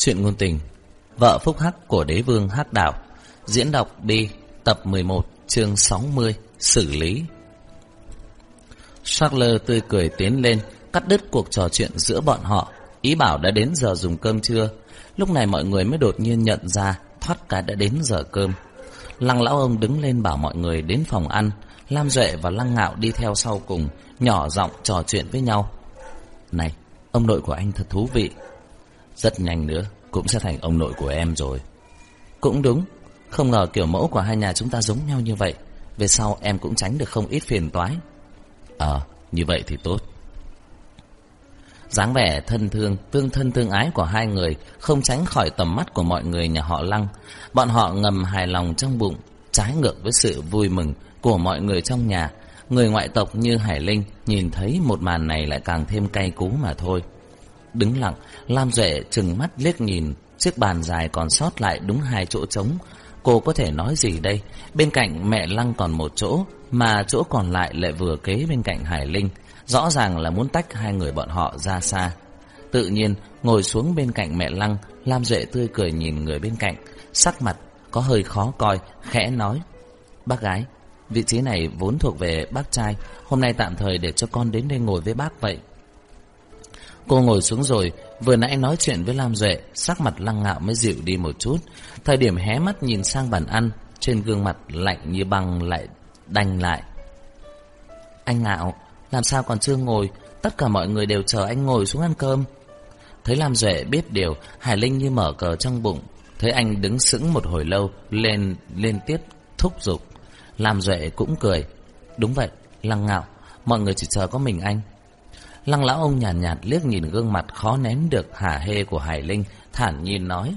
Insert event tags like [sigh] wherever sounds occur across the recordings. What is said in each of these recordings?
Chuyện ngôn tình, Vợ phúc hắc của đế vương hắc đạo, Diễn đọc đi, Tập 11 chương 60 Xử lý. Charles tươi cười tiến lên, Cắt đứt cuộc trò chuyện giữa bọn họ. Ý bảo đã đến giờ dùng cơm trưa. Lúc này mọi người mới đột nhiên nhận ra, Thoát cái đã đến giờ cơm. Lăng lão ông đứng lên bảo mọi người đến phòng ăn. Lam Duệ và Lăng Ngạo đi theo sau cùng, Nhỏ giọng trò chuyện với nhau. Này, Ông nội của anh thật thú vị. Rất nhanh nữa Cũng sẽ thành ông nội của em rồi Cũng đúng Không ngờ kiểu mẫu của hai nhà chúng ta giống nhau như vậy Về sau em cũng tránh được không ít phiền toái Ờ Như vậy thì tốt dáng vẻ thân thương, tương thân tương ái của hai người không tránh khỏi tầm mắt của mọi người nhà họ Lăng. Bọn họ ngầm hài lòng trong bụng, trái ngược với sự vui mừng của mọi người trong nhà. Người ngoại tộc như Hải Linh nhìn thấy một màn này lại càng thêm cay cú mà thôi. Đứng lặng, Lam Duệ trừng mắt liếc nhìn, chiếc bàn dài còn sót lại đúng hai chỗ trống. Cô có thể nói gì đây? Bên cạnh mẹ Lăng còn một chỗ, mà chỗ còn lại lại vừa kế bên cạnh Hải Linh. Rõ ràng là muốn tách hai người bọn họ ra xa. Tự nhiên, ngồi xuống bên cạnh mẹ Lăng, Lam Duệ tươi cười nhìn người bên cạnh, sắc mặt có hơi khó coi, khẽ nói. Bác gái, vị trí này vốn thuộc về bác trai, hôm nay tạm thời để cho con đến đây ngồi với bác vậy. Cô ngồi xuống rồi, vừa nãy nói chuyện với Lam Duệ, sắc mặt lăng ngạo mới dịu đi một chút. Thời điểm hé mắt nhìn sang bàn ăn, trên gương mặt lạnh như băng lại đành lại. Anh ngạo, làm sao còn chưa ngồi? Tất cả mọi người đều chờ anh ngồi xuống ăn cơm. Thấy Lam Duệ biết điều Hải Linh như mở cờ trong bụng. Thấy anh đứng sững một hồi lâu Lên liên tiếp thúc giục. Lam Duệ cũng cười. Đúng vậy, lăng ngạo Mọi người chỉ chờ có mình anh. Lăng lão ông nhàn nhạt, nhạt liếc nhìn gương mặt khó nén được hả hê của Hải Linh Thản nhiên nói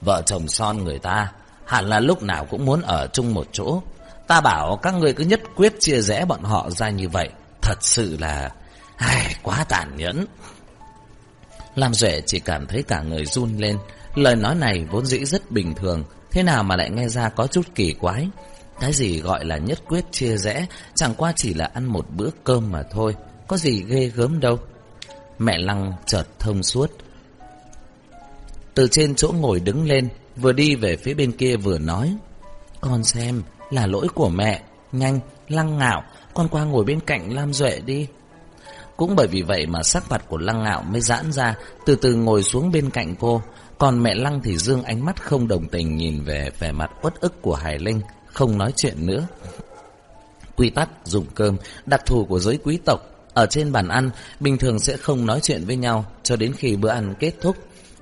Vợ chồng son người ta Hẳn là lúc nào cũng muốn ở chung một chỗ Ta bảo các người cứ nhất quyết chia rẽ bọn họ ra như vậy Thật sự là ai, quá tàn nhẫn. Lam Duệ chỉ cảm thấy cả người run lên. Lời nói này vốn dĩ rất bình thường, thế nào mà lại nghe ra có chút kỳ quái. Cái gì gọi là nhất quyết chia rẽ, chẳng qua chỉ là ăn một bữa cơm mà thôi, có gì ghê gớm đâu. Mẹ Lăng chợt thông suốt. Từ trên chỗ ngồi đứng lên, vừa đi về phía bên kia vừa nói. Con xem, là lỗi của mẹ, nhanh, Lăng ngạo, con qua ngồi bên cạnh Lam Duệ đi. Cũng bởi vì vậy mà sắc mặt của Lăng Ngạo mới giãn ra, từ từ ngồi xuống bên cạnh cô. Còn mẹ Lăng thì dương ánh mắt không đồng tình nhìn về vẻ mặt uất ức của Hải Linh, không nói chuyện nữa. Quy tắc dùng cơm, đặc thù của giới quý tộc, ở trên bàn ăn, bình thường sẽ không nói chuyện với nhau cho đến khi bữa ăn kết thúc.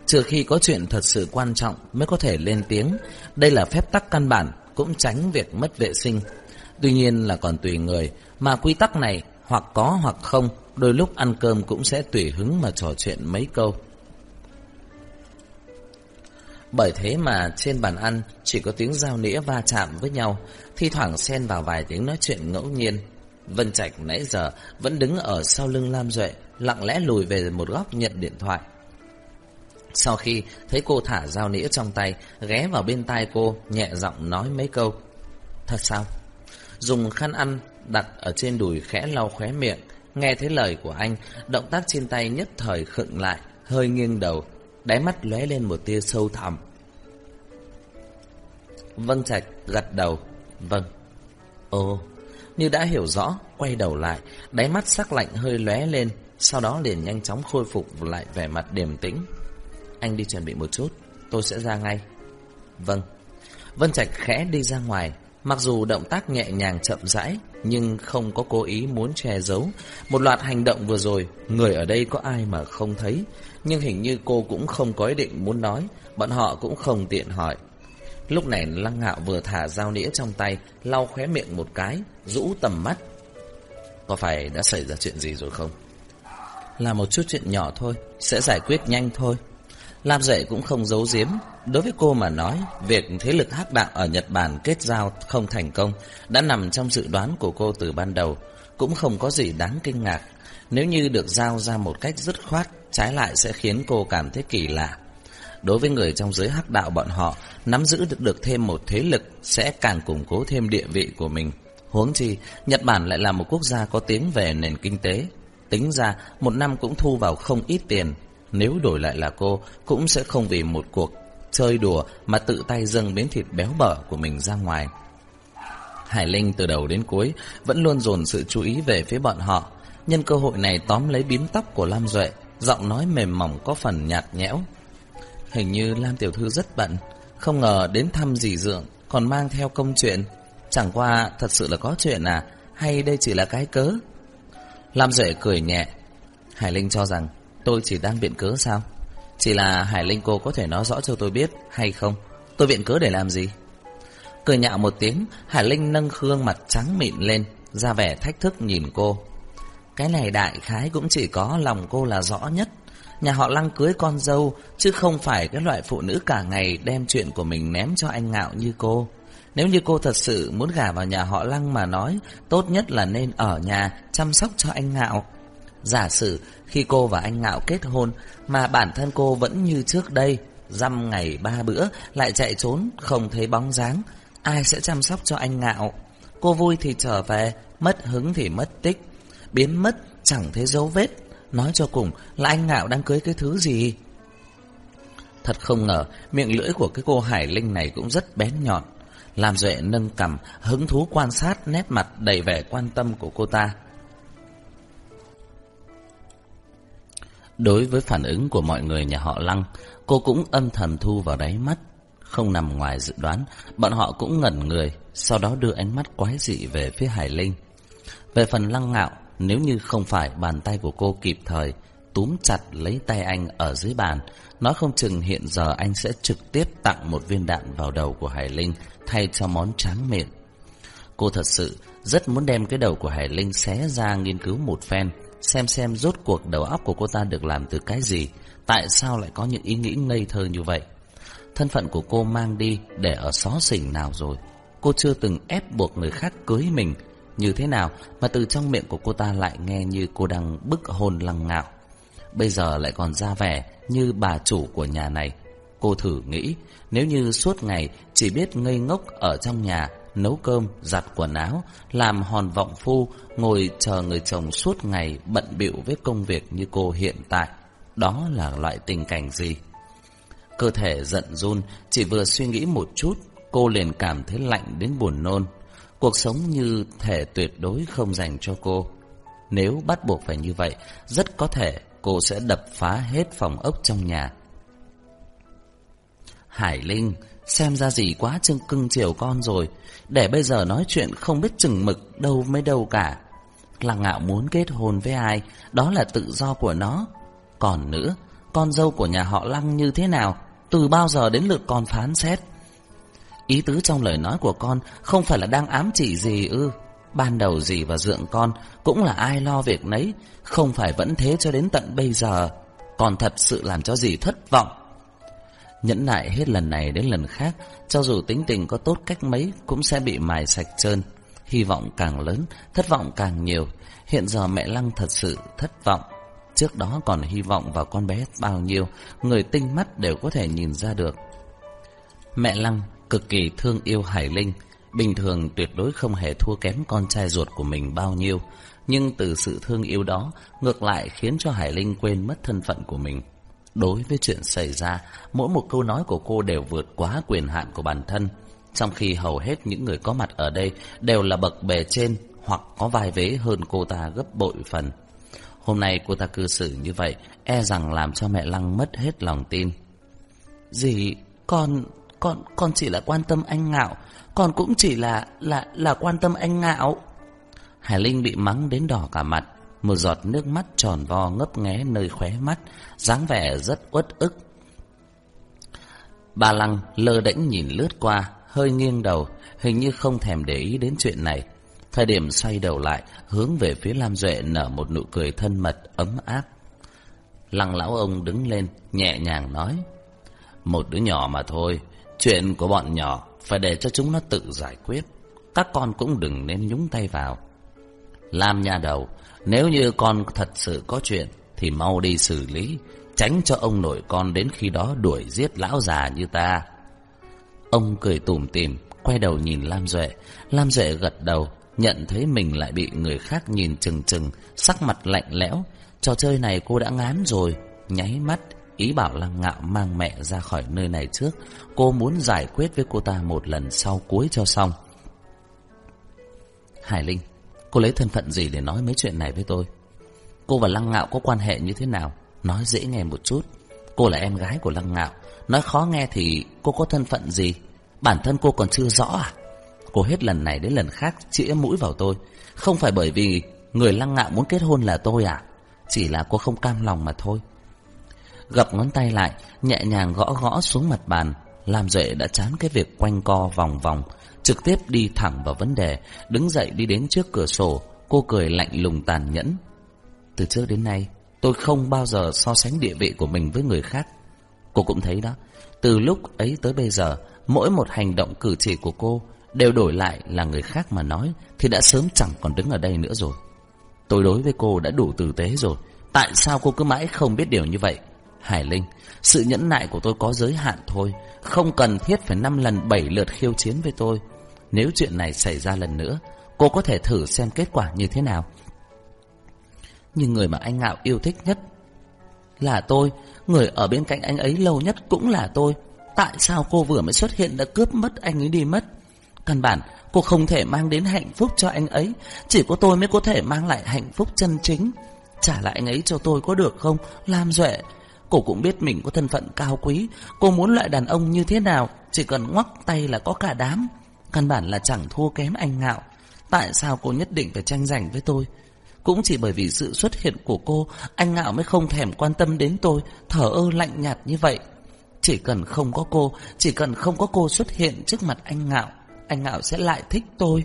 Trừ khi có chuyện thật sự quan trọng mới có thể lên tiếng. Đây là phép tắc căn bản, cũng tránh việc mất vệ sinh. Tuy nhiên là còn tùy người, mà quy tắc này hoặc có hoặc không, đôi lúc ăn cơm cũng sẽ tùy hứng mà trò chuyện mấy câu. Bởi thế mà trên bàn ăn chỉ có tiếng giao nĩa va chạm với nhau, thi thoảng xen vào vài tiếng nói chuyện ngẫu nhiên. Vân Trạch nãy giờ vẫn đứng ở sau lưng Lam Duệ, lặng lẽ lùi về một góc nhận điện thoại. Sau khi thấy cô thả dao nĩa trong tay, ghé vào bên tai cô, nhẹ giọng nói mấy câu. Thật sao? Dùng khăn ăn đặt ở trên đùi khẽ lau khóe miệng. Nghe thấy lời của anh, động tác trên tay nhất thời khựng lại, hơi nghiêng đầu, đáy mắt lóe lên một tia sâu thẳm. Vân Trạch gật đầu, vâng. Ồ, như đã hiểu rõ, quay đầu lại, đáy mắt sắc lạnh hơi lóe lên, sau đó liền nhanh chóng khôi phục lại vẻ mặt điềm tĩnh. Anh đi chuẩn bị một chút, tôi sẽ ra ngay. Vâng. Vân Trạch khẽ đi ra ngoài, Mặc dù động tác nhẹ nhàng chậm rãi, nhưng không có cố ý muốn che giấu. Một loạt hành động vừa rồi, người ở đây có ai mà không thấy. Nhưng hình như cô cũng không có ý định muốn nói, bọn họ cũng không tiện hỏi. Lúc này Lăng Ngạo vừa thả dao nĩa trong tay, lau khóe miệng một cái, rũ tầm mắt. Có phải đã xảy ra chuyện gì rồi không? Là một chút chuyện nhỏ thôi, sẽ giải quyết nhanh thôi. Lam Dệ cũng không giấu giếm. Đối với cô mà nói, việc thế lực hắc đạo ở Nhật Bản kết giao không thành công đã nằm trong dự đoán của cô từ ban đầu, cũng không có gì đáng kinh ngạc. Nếu như được giao ra một cách dứt khoát, trái lại sẽ khiến cô cảm thấy kỳ lạ. Đối với người trong giới hắc đạo bọn họ, nắm giữ được được thêm một thế lực sẽ càng củng cố thêm địa vị của mình. Huống chi, Nhật Bản lại là một quốc gia có tiếng về nền kinh tế. Tính ra, một năm cũng thu vào không ít tiền, Nếu đổi lại là cô Cũng sẽ không vì một cuộc chơi đùa Mà tự tay dâng miếng thịt béo bở của mình ra ngoài Hải Linh từ đầu đến cuối Vẫn luôn dồn sự chú ý về phía bọn họ Nhân cơ hội này tóm lấy bím tóc của Lam Duệ Giọng nói mềm mỏng có phần nhạt nhẽo Hình như Lam Tiểu Thư rất bận, Không ngờ đến thăm dì dưỡng Còn mang theo công chuyện. Chẳng qua thật sự là có chuyện à Hay đây chỉ là cái cớ? Lam Duệ cười nhẹ. Hải Linh cho rằng, tôi chỉ đang biện cớ sao? Chỉ là Hải Linh cô có thể nói rõ cho tôi biết, hay không? Tôi biện cớ để làm gì? Cười nhạo một tiếng, Hải Linh nâng khương mặt trắng mịn lên, ra vẻ thách thức nhìn cô. Cái này đại khái cũng chỉ có lòng cô là rõ nhất. Nhà họ lăng cưới con dâu, Chứ không phải cái loại phụ nữ cả ngày Đem chuyện của mình ném cho anh ngạo như cô. Nếu như cô thật sự muốn gả vào nhà họ lăng mà nói, Tốt nhất là nên ở nhà Chăm sóc cho anh ngạo. Giả sử khi cô và anh ngạo kết hôn Mà bản thân cô vẫn như trước đây, Dăm ngày ba bữa Lại chạy trốn, không thấy bóng dáng, Ai sẽ chăm sóc cho anh ngạo? Cô vui thì trở về, Mất hứng thì mất tích, Biến mất chẳng thấy dấu vết. Nói cho cùng là anh ngạo đang cưới cái thứ gì? Thật không ngờ, Miệng lưỡi của cái cô Hải Linh này cũng rất bén nhọn. Làm Duệ nâng cầm, Hứng thú quan sát, nét mặt đầy vẻ quan tâm của cô ta. Đối với phản ứng của mọi người nhà họ Lăng, Cô cũng âm thầm thu vào đáy mắt. Không nằm ngoài dự đoán, Bọn họ cũng ngẩn người, Sau đó đưa ánh mắt quái dị về phía Hải Linh. Về phần Lăng Ngạo nếu như không phải bàn tay của cô kịp thời Túm chặt lấy tay anh ở dưới bàn. Nói không chừng hiện giờ anh sẽ trực tiếp tặng một viên đạn vào đầu của Hải Linh Thay cho món tráng miệng. Cô thật sự rất muốn đem cái đầu của Hải Linh xé ra nghiên cứu một phen, Xem xem rốt cuộc đầu óc của cô ta được làm từ cái gì, Tại sao lại có những ý nghĩ ngây thơ như vậy. Thân phận của cô mang đi để ở xó xỉnh nào rồi. Cô chưa từng ép buộc người khác cưới mình như thế nào mà từ trong miệng của cô ta lại nghe như cô đang bức hồn lăng ngạo Bây giờ lại còn ra vẻ như bà chủ của nhà này Cô thử nghĩ Nếu như suốt ngày chỉ biết ngây ngốc ở trong nhà nấu cơm, giặt quần áo, làm hòn vọng phu, ngồi chờ người chồng suốt ngày bận bịu với công việc như cô hiện tại. Đó là loại tình cảnh gì? Cơ thể giận run, chỉ vừa suy nghĩ một chút, cô liền cảm thấy lạnh đến buồn nôn. Cuộc sống như thể tuyệt đối không dành cho cô. Nếu bắt buộc phải như vậy, rất có thể cô sẽ đập phá hết phòng ốc trong nhà. Hải Linh, xem ra gì quá trưng cưng chiều con rồi. Để bây giờ nói chuyện không biết chừng mực đâu mới đâu cả Lăng ngạo muốn kết hôn với ai Đó là tự do của nó Còn nữa Con dâu của nhà họ Lăng như thế nào Từ bao giờ đến lượt con phán xét Ý tứ trong lời nói của con Không phải là đang ám chỉ gì ư? Ban đầu gì và dượng con Cũng là ai lo việc nấy, Không phải vẫn thế cho đến tận bây giờ. Còn thật sự làm cho gì thất vọng. Nhẫn nại hết lần này đến lần khác, Cho dù tính tình có tốt cách mấy Cũng sẽ bị mài sạch trơn. Hy vọng càng lớn, Thất vọng càng nhiều. Hiện giờ mẹ Lăng thật sự thất vọng. Trước đó còn hy vọng vào con bé bao nhiêu, Người tinh mắt đều có thể nhìn ra được. Mẹ Lăng cực kỳ thương yêu Hải Linh Bình thường tuyệt đối không hề thua kém con trai ruột của mình bao nhiêu Nhưng từ sự thương yêu đó Ngược lại khiến cho Hải Linh quên mất thân phận của mình Đối với chuyện xảy ra, mỗi một câu nói của cô đều vượt quá quyền hạn của bản thân. Trong khi hầu hết những người có mặt ở đây đều là bậc bề trên hoặc có vai vế hơn cô ta gấp bội phần. Hôm nay cô ta cư xử như vậy, e rằng làm cho mẹ Lăng mất hết lòng tin. Dì, con, con, con chỉ là quan tâm anh Ngạo, con cũng chỉ là, là, là quan tâm anh Ngạo. Hải Linh bị mắng đến đỏ cả mặt. Một giọt nước mắt tròn vo ngấp nghé nơi khóe mắt, dáng vẻ rất uất ức. Bà Lăng lơ đễnh nhìn lướt qua, hơi nghiêng đầu, hình như không thèm để ý đến chuyện này. Thời điểm xoay đầu lại, hướng về phía Lam Duệ nở một nụ cười thân mật, ấm áp. Lăng lão ông đứng lên, nhẹ nhàng nói. Một đứa nhỏ mà thôi, chuyện của bọn nhỏ phải để cho chúng nó tự giải quyết. Các con cũng đừng nên nhúng tay vào. Lam nhà đầu, nếu như con thật sự có chuyện Thì mau đi xử lý Tránh cho ông nội con đến khi đó đuổi giết lão già như ta Ông cười tủm tỉm Quay đầu nhìn Lam Duệ Lam Duệ gật đầu Nhận thấy mình lại bị người khác nhìn chừng chừng Sắc mặt lạnh lẽo Trò chơi này cô đã ngán rồi nháy mắt Ý bảo Lăng Ngạo mang mẹ ra khỏi nơi này trước. Cô muốn giải quyết với cô ta một lần sau cuối cho xong. Hải Linh, Cô lấy thân phận gì để nói mấy chuyện này với tôi? Cô và Lăng Ngạo có quan hệ như thế nào? Nói dễ nghe một chút. Cô là em gái của Lăng Ngạo. Nói khó nghe thì cô có thân phận gì? Bản thân cô còn chưa rõ à? Cô hết lần này đến lần khác chĩa mũi vào tôi. Không phải bởi vì Người Lăng Ngạo muốn kết hôn là tôi à? Chỉ là cô không cam lòng mà thôi. Gập ngón tay lại, Nhẹ nhàng gõ gõ xuống mặt bàn. Làm Duệ đã chán cái việc quanh co vòng vòng, Trực tiếp đi thẳng vào vấn đề, Đứng dậy đi đến trước cửa sổ. Cô cười lạnh lùng tàn nhẫn. Từ trước đến nay, Tôi không bao giờ so sánh địa vị của mình với người khác. Cô cũng thấy đó, Từ lúc ấy tới bây giờ, Mỗi một hành động cử chỉ của cô Đều đổi lại là người khác mà nói Thì đã sớm chẳng còn đứng ở đây nữa rồi. Tôi đối với cô đã đủ tử tế rồi, Tại sao cô cứ mãi không biết điều như vậy? Hải Linh, Sự nhẫn nại của tôi có giới hạn thôi, Không cần thiết phải năm lần, bảy lượt khiêu chiến với tôi. Nếu chuyện này xảy ra lần nữa, Cô có thể thử xem kết quả như thế nào. Nhưng người mà anh Ngạo yêu thích nhất Là tôi, Người ở bên cạnh anh ấy lâu nhất cũng là tôi. Tại sao cô vừa mới xuất hiện đã cướp mất anh ấy đi mất? Căn bản, cô không thể mang đến hạnh phúc cho anh ấy, Chỉ có tôi mới có thể mang lại hạnh phúc chân chính. Trả lại anh ấy cho tôi có được không? Lam Duệ Cô cũng biết mình có thân phận cao quý. Cô muốn loại đàn ông như thế nào, Chỉ cần ngoắc tay là có cả đám. Căn bản là chẳng thua kém anh ngạo. Tại sao cô nhất định phải tranh giành với tôi? Cũng chỉ bởi vì sự xuất hiện của cô, Anh ngạo mới không thèm quan tâm đến tôi, Thở ơ lạnh nhạt như vậy. Chỉ cần không có cô, Chỉ cần không có cô xuất hiện trước mặt anh ngạo Anh ngạo sẽ lại thích tôi.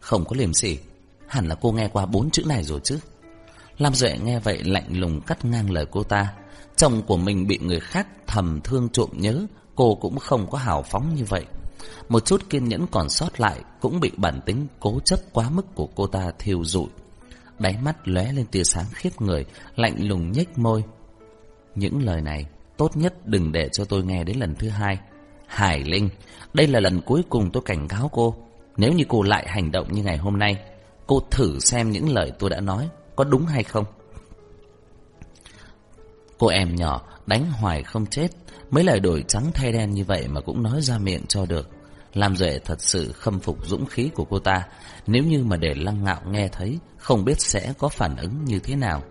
Không có liềm sỉ. Hẳn là cô nghe qua bốn chữ này rồi chứ. Lam Duệ nghe vậy lạnh lùng cắt ngang lời cô ta. Chồng của mình bị người khác thầm thương trộm nhớ, cô cũng không có hào phóng như vậy. Một chút kiên nhẫn còn sót lại cũng bị bản tính cố chấp quá mức của cô ta thiêu rụi. Đáy mắt lóe lên tia sáng khiếp người, lạnh lùng nhếch môi. Những lời này tốt nhất đừng để cho tôi nghe đến lần thứ hai. Hải Linh, đây là lần cuối cùng tôi cảnh cáo cô. Nếu như cô lại hành động như ngày hôm nay, cô thử xem những lời tôi đã nói có đúng hay không? Cô em nhỏ đánh hoài không chết, mấy lời đổi trắng thay đen như vậy mà cũng nói ra miệng cho được. Làm Duệ thật sự khâm phục dũng khí của cô ta, nếu như mà để Lăng Ngạo nghe thấy, không biết sẽ có phản ứng như thế nào.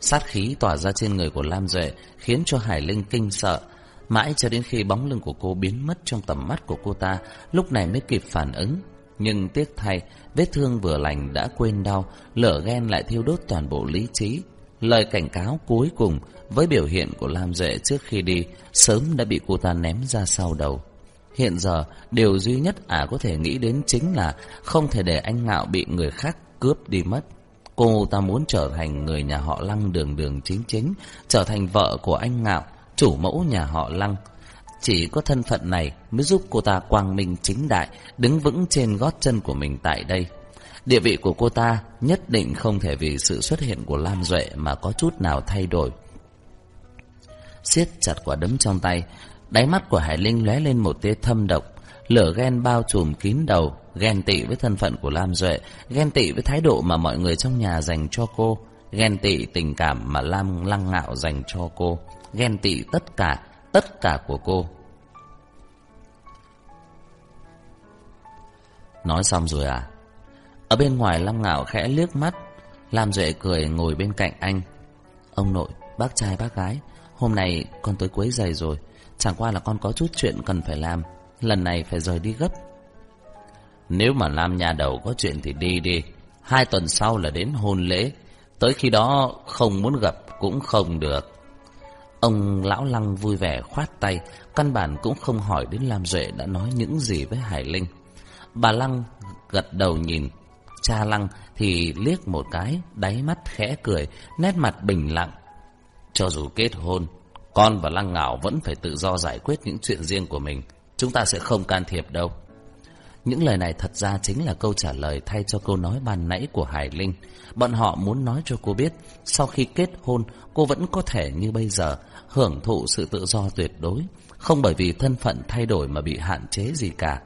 Sát khí tỏa ra trên người của Lam Duệ khiến cho Hải Linh kinh sợ, mãi cho đến khi bóng lưng của cô biến mất trong tầm mắt của cô ta, lúc này mới kịp phản ứng. Nhưng tiếc thay, vết thương vừa lành đã quên đau, lửa ghen lại thiêu đốt toàn bộ lý trí. Lời cảnh cáo cuối cùng với biểu hiện của Lam Duệ trước khi đi sớm đã bị cô ta ném ra sau đầu. Hiện giờ, điều duy nhất ả có thể nghĩ đến chính là không thể để anh Ngạo bị người khác cướp đi mất. Cô ta muốn trở thành người nhà họ Lăng đường đường chính chính, trở thành vợ của anh Ngạo, chủ mẫu nhà họ Lăng. Chỉ có thân phận này mới giúp cô ta quang minh chính đại, đứng vững trên gót chân của mình tại đây. Địa vị của cô ta nhất định không thể vì sự xuất hiện của Lam Duệ mà có chút nào thay đổi. siết chặt quả đấm trong tay, đáy mắt của Hải Linh lóe lên một tia thâm độc, lửa ghen bao trùm kín đầu, ghen tị với thân phận của Lam Duệ, ghen tị với thái độ mà mọi người trong nhà dành cho cô, ghen tị tình cảm mà Lam Lăng Ngạo dành cho cô, ghen tị tất cả tất cả của cô. Nói xong rồi à? Ở bên ngoài Long Ngạo khẽ liếc mắt, Lam Duệ cười ngồi bên cạnh anh. Ông nội, bác trai bác gái, hôm nay con tới quấy giày rồi, chẳng qua là con có chút chuyện cần phải làm, lần này phải rời đi gấp. Nếu mà Lam nhà đầu có chuyện thì đi đi, hai tuần sau là đến hôn lễ, tới khi đó không muốn gặp cũng không được. Ông lão lăng vui vẻ khoát tay, căn bản cũng không hỏi đến Lam Duệ đã nói những gì với Hải Linh. Bà Lăng gật đầu nhìn, cha Lăng thì liếc một cái, đáy mắt khẽ cười, nét mặt bình lặng. Cho dù kết hôn, con và Lăng Ngạo vẫn phải tự do giải quyết những chuyện riêng của mình. Chúng ta sẽ không can thiệp đâu. Những lời này thật ra chính là câu trả lời thay cho câu nói ban nãy của Hải Linh. Bọn họ muốn nói cho cô biết, sau khi kết hôn, cô vẫn có thể như bây giờ, hưởng thụ sự tự do tuyệt đối, không bởi vì thân phận thay đổi mà bị hạn chế gì cả.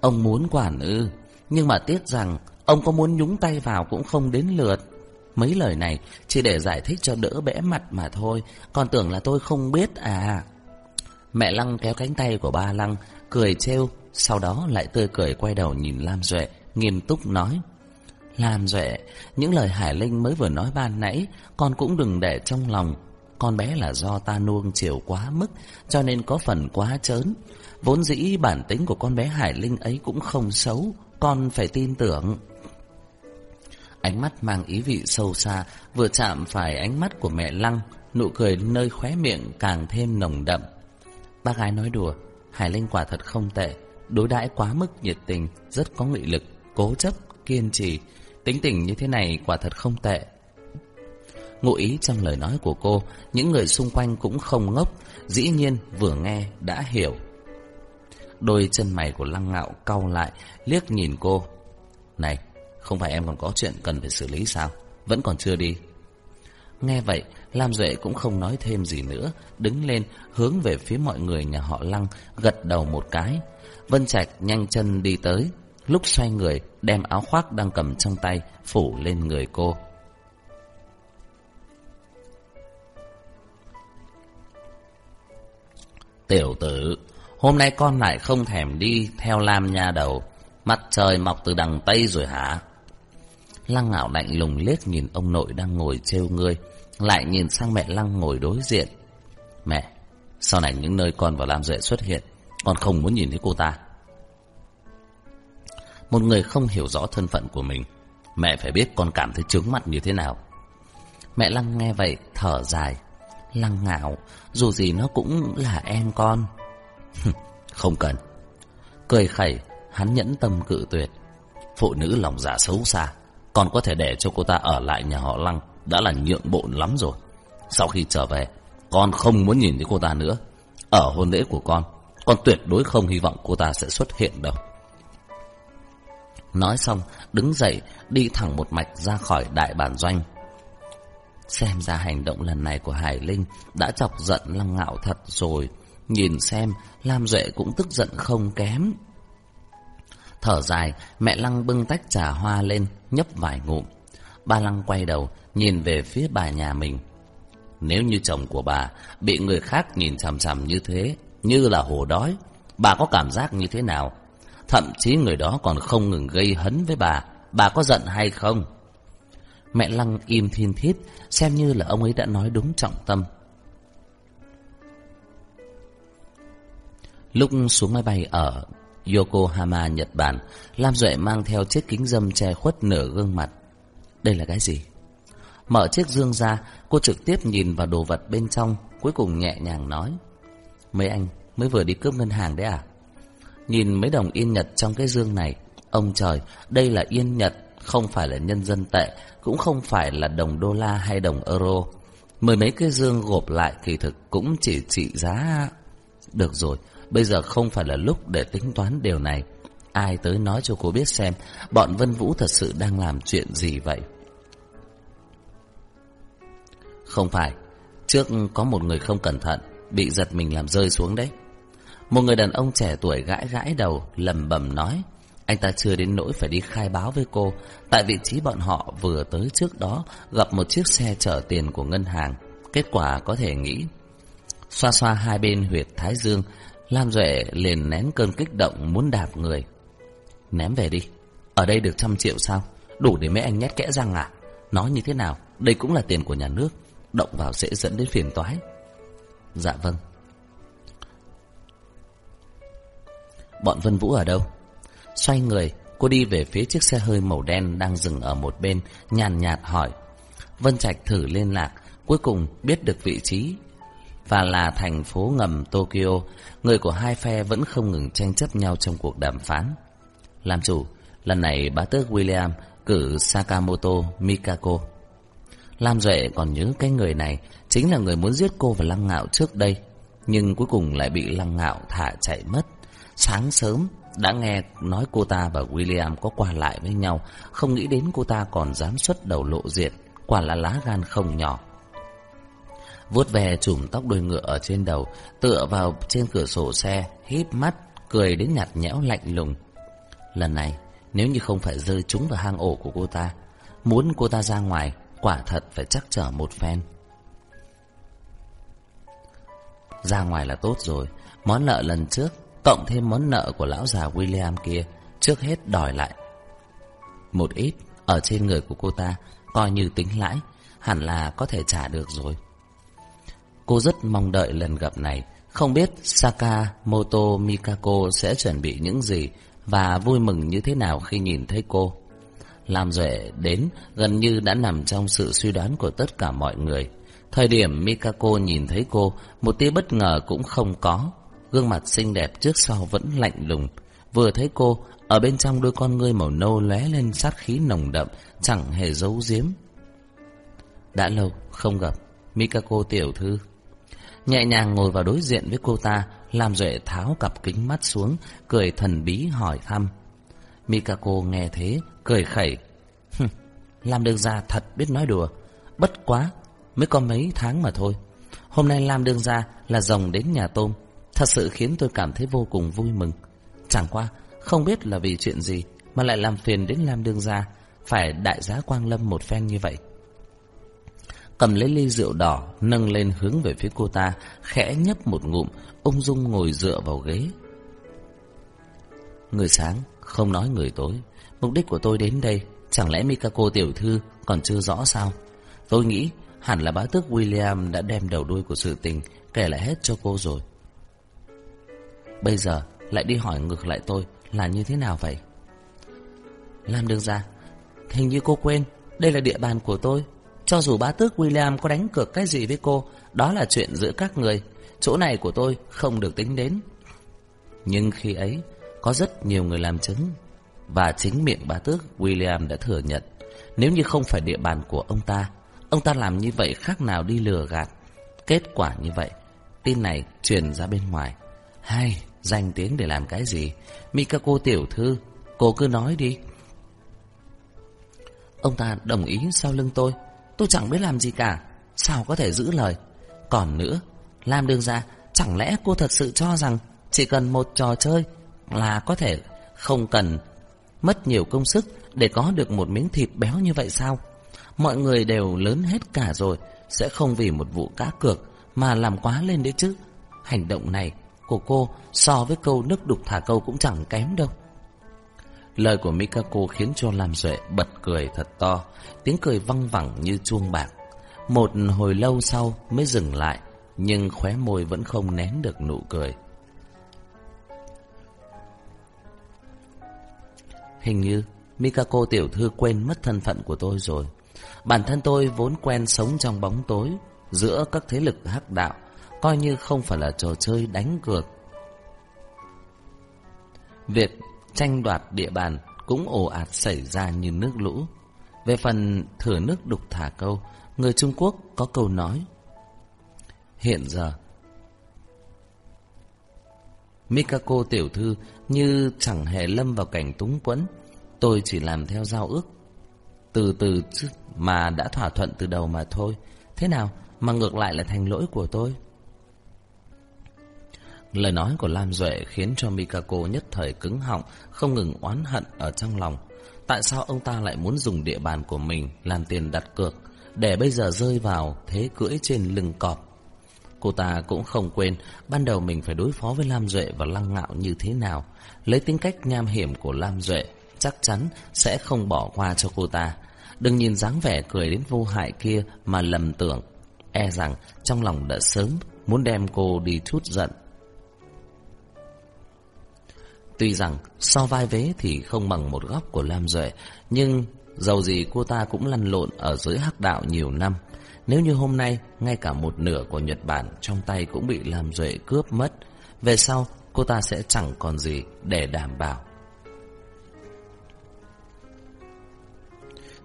Ông muốn quản ư Nhưng mà tiếc rằng Ông có muốn nhúng tay vào cũng không đến lượt Mấy lời này chỉ để giải thích cho đỡ bẽ mặt mà thôi Còn tưởng là tôi không biết à Mẹ Lăng kéo cánh tay của ba Lăng, Cười trêu, Sau đó lại tươi cười quay đầu nhìn Lam Duệ, Nghiêm túc nói, Lam Duệ, Những lời Hải Linh mới vừa nói ban nãy, Con cũng đừng để trong lòng. Con bé là do ta nuông chiều quá mức, Cho nên có phần quá trớn. Vốn dĩ bản tính của con bé Hải Linh ấy cũng không xấu, Con phải tin tưởng. Ánh mắt mang ý vị sâu xa, Vừa chạm phải ánh mắt của mẹ Lăng, Nụ cười nơi khóe miệng càng thêm nồng đậm. Bác gái nói đùa Hải Linh quả thật không tệ Đối đãi quá mức nhiệt tình Rất có nghị lực Cố chấp, kiên trì. Tính tình như thế này quả thật không tệ. Ngụ ý trong lời nói của cô Những người xung quanh cũng không ngốc Dĩ nhiên vừa nghe đã hiểu. Đôi chân mày của Lăng Ngạo cau lại Liếc nhìn cô. Này không phải em còn có chuyện cần phải xử lý sao? Vẫn còn chưa đi. Nghe vậy Lam Duệ cũng không nói thêm gì nữa, Đứng lên, hướng về phía mọi người nhà họ Lăng, Gật đầu một cái. Vân Trạch nhanh chân đi tới, Lúc xoay người, đem áo khoác đang cầm trong tay, Phủ lên người cô. Tiểu tử, Hôm nay con lại không thèm đi Theo Lam nha đầu. Mặt trời mọc từ đằng Tây rồi hả? Lăng ngạo lạnh lùng liếc nhìn ông nội đang ngồi trêu ngươi. Lại nhìn sang mẹ Lăng ngồi đối diện. Mẹ, Sau này những nơi con và Lam Duệ xuất hiện, Con không muốn nhìn thấy cô ta. Một người không hiểu rõ thân phận của mình, Mẹ phải biết con cảm thấy trướng mặt như thế nào. Mẹ Lăng nghe vậy, thở dài. Lăng ngạo, Dù gì nó cũng là em con. Không cần. Cười khẩy, Hắn nhẫn tâm cự tuyệt. Phụ nữ lòng giả xấu xa, còn có thể để cho cô ta ở lại nhà họ Lăng. Đã là nhượng bộ lắm rồi. Sau khi trở về Con không muốn nhìn thấy cô ta nữa. Ở hôn lễ của con Con tuyệt đối không hy vọng cô ta sẽ xuất hiện đâu. Nói xong Đứng dậy đi thẳng một mạch ra khỏi đại bản doanh. Xem ra hành động lần này của Hải Linh Đã chọc giận Lăng Ngạo thật rồi. Nhìn xem Lam Duệ cũng tức giận không kém. Thở dài, mẹ Lăng bưng tách trà hoa lên, nhấp vài ngụm. Ba Lăng quay đầu, nhìn về phía bà nhà mình. Nếu như chồng của bà bị người khác nhìn chằm chằm như thế, như là hồ đói, bà có cảm giác như thế nào? Thậm chí người đó còn không ngừng gây hấn với bà, bà có giận hay không? Mẹ Lăng im thiên thiết, xem như là ông ấy đã nói đúng trọng tâm. Lúc xuống máy bay ở Yokohama, Nhật Bản, Lam Duệ mang theo chiếc kính dâm che khuất nửa gương mặt. Đây là cái gì? Mở chiếc dương ra, cô trực tiếp nhìn vào đồ vật bên trong, cuối cùng nhẹ nhàng nói. Mấy anh mới vừa đi cướp ngân hàng đấy à? Nhìn mấy đồng yên Nhật trong cái dương này, ông trời, đây là yên Nhật, không phải là nhân dân tệ, cũng không phải là đồng đô la hay đồng euro. Mười mấy cái dương gộp lại kỳ thực cũng chỉ trị giá... Được rồi, Bây giờ không phải là lúc để tính toán điều này Ai tới nói cho cô biết xem Bọn Vân Vũ thật sự đang làm chuyện gì vậy không phải, Trước có một người không cẩn thận, Bị giật mình làm rơi xuống đấy Một người đàn ông trẻ tuổi gãi gãi đầu lầm bầm nói, Anh ta chưa đến nỗi phải đi khai báo với cô Tại vị trí bọn họ vừa tới trước đó, Gặp một chiếc xe chở tiền của ngân hàng Kết quả có thể nghĩ, Xoa xoa hai bên huyệt thái dương, Lam Duệ liền nén cơn kích động muốn đạp người. Ném về đi. Ở đây được trăm triệu sao? Đủ để mấy anh nhét kẽ răng à? Nói như thế nào? Đây cũng là tiền của nhà nước. Động vào sẽ dẫn đến phiền toái. Dạ vâng. Bọn Vân Vũ ở đâu? Xoay người, cô đi về phía chiếc xe hơi màu đen đang dừng ở một bên, nhàn nhạt hỏi. Vân Trạch thử liên lạc, cuối cùng biết được vị trí và là thành phố ngầm Tokyo, người của hai phe vẫn không ngừng tranh chấp nhau trong cuộc đàm phán. Làm chủ, lần này bá tước William cử Sakamoto Mikako. Lam Duệ còn nhớ cái người này chính là người muốn giết cô và Lăng Ngạo trước đây, nhưng cuối cùng lại bị Lăng Ngạo thả chạy mất. Sáng sớm đã nghe nói cô ta và William có qua lại với nhau, không nghĩ đến cô ta còn dám xuất đầu lộ diện, quả là lá gan không nhỏ vuốt về chùm tóc đuôi ngựa ở trên đầu, tựa vào trên cửa sổ xe, híp mắt, cười đến nhạt nhẽo lạnh lùng. Lần này Nếu như không phải rơi trúng vào hang ổ của cô ta Muốn cô ta ra ngoài Quả thật phải chắc trở một phen. Ra ngoài là tốt rồi. Món nợ lần trước, Cộng thêm món nợ của lão già William kia, Trước hết đòi lại. Một ít, Ở trên người của cô ta, Coi như tính lãi, Hẳn là có thể trả được rồi. Cô rất mong đợi lần gặp này. Không biết Sakamoto Mikako sẽ chuẩn bị những gì Và vui mừng như thế nào khi nhìn thấy cô. Làm Duệ đến gần như đã nằm trong sự suy đoán của tất cả mọi người. Thời điểm Mikako nhìn thấy cô, Một tia bất ngờ cũng không có. Gương mặt xinh đẹp trước sau vẫn lạnh lùng. Vừa thấy cô, Ở bên trong đôi con ngươi màu nâu lóe lên sát khí nồng đậm, Chẳng hề giấu giếm. Đã lâu không gặp, Mikako tiểu thư. Nhẹ nhàng ngồi vào đối diện với cô ta Làm Duệ tháo cặp kính mắt xuống, Cười thần bí hỏi thăm. Mikako nghe thế, Cười khẩy. Làm đương ra thật biết nói đùa. Bất quá, Mới có mấy tháng mà thôi. Hôm nay Lam đương ra là rồng đến nhà tôm. Thật sự khiến tôi cảm thấy vô cùng vui mừng. Chẳng qua, Không biết là vì chuyện gì Mà lại làm phiền đến Lam đương ra Phải đại giá Quang Lâm một phen như vậy. Cầm lấy ly rượu đỏ, Nâng lên hướng về phía cô ta, Khẽ nhấp một ngụm, Ung dung ngồi dựa vào ghế. Người sáng không nói người tối Mục đích của tôi đến đây Chẳng lẽ Mikako tiểu thư còn chưa rõ sao Tôi nghĩ hẳn là bá tước William đã đem đầu đuôi của sự tình kể lại hết cho cô rồi. Bây giờ lại đi hỏi ngược lại tôi là như thế nào vậy? Làm được ra, hình như cô quên, đây là địa bàn của tôi. Cho dù bá tước William có đánh cược cái gì với cô, đó là chuyện giữa các người. Chỗ này của tôi không được tính đến. Nhưng khi ấy, có rất nhiều người làm chứng. Và chính miệng bá tước William đã thừa nhận, nếu như không phải địa bàn của ông ta, ông ta làm như vậy khác nào đi lừa gạt. Kết quả như vậy, tin này truyền ra bên ngoài. hay danh tiếng để làm cái gì? Mikako tiểu thư, cô cứ nói đi. Ông ta đồng ý sau lưng tôi. Tôi chẳng biết làm gì cả. Sao có thể giữ lời? Còn nữa, làm đường ra, chẳng lẽ cô thật sự cho rằng chỉ cần một trò chơi là có thể không cần mất nhiều công sức để có được một miếng thịt béo như vậy sao? Mọi người đều lớn hết cả rồi, sẽ không vì một vụ cá cược mà làm quá lên đấy chứ. Hành động này của cô so với câu nước đục thả câu cũng chẳng kém đâu. Lời của Mikako khiến cho Lam Duệ bật cười thật to, tiếng cười văng vẳng như chuông bạc. Một hồi lâu sau mới dừng lại, nhưng khóe môi vẫn không nén được nụ cười. Hình như Mikako tiểu thư quên mất thân phận của tôi rồi. Bản thân tôi vốn quen sống trong bóng tối, giữa các thế lực hắc đạo, coi như không phải là trò chơi đánh cược. Việc tranh đoạt địa bàn cũng ồ ạt xảy ra như nước lũ. Về phần thừa nước đục thả câu, người Trung Quốc có câu nói. Hiện giờ, Mikako tiểu thư như chẳng hề lâm vào cảnh túng quẫn. Tôi chỉ làm theo giao ước. Từ từ mà đã thỏa thuận từ đầu mà thôi. Thế nào mà ngược lại là thành lỗi của tôi? Lời nói của Lam Duệ khiến cho Mikako nhất thời cứng họng, không ngừng oán hận ở trong lòng. Tại sao ông ta lại muốn dùng địa bàn của mình làm tiền đặt cược, để bây giờ rơi vào thế cưỡi trên lưng cọp? Cô ta cũng không quên ban đầu mình phải đối phó với Lam Duệ và Lăng Ngạo như thế nào. Lấy tính cách nham hiểm của Lam Duệ, chắc chắn sẽ không bỏ qua cho cô ta. Đừng nhìn dáng vẻ cười đến vô hại kia mà lầm tưởng. E rằng trong lòng đã sớm muốn đem cô đi chút giận. Tuy rằng so vai vế thì không bằng một góc của Lam Duệ, nhưng dầu gì cô ta cũng lăn lộn ở dưới hắc đạo nhiều năm. Nếu như hôm nay ngay cả một nửa của Nhật Bản trong tay cũng bị Lam Duệ cướp mất, về sau cô ta sẽ chẳng còn gì để đảm bảo.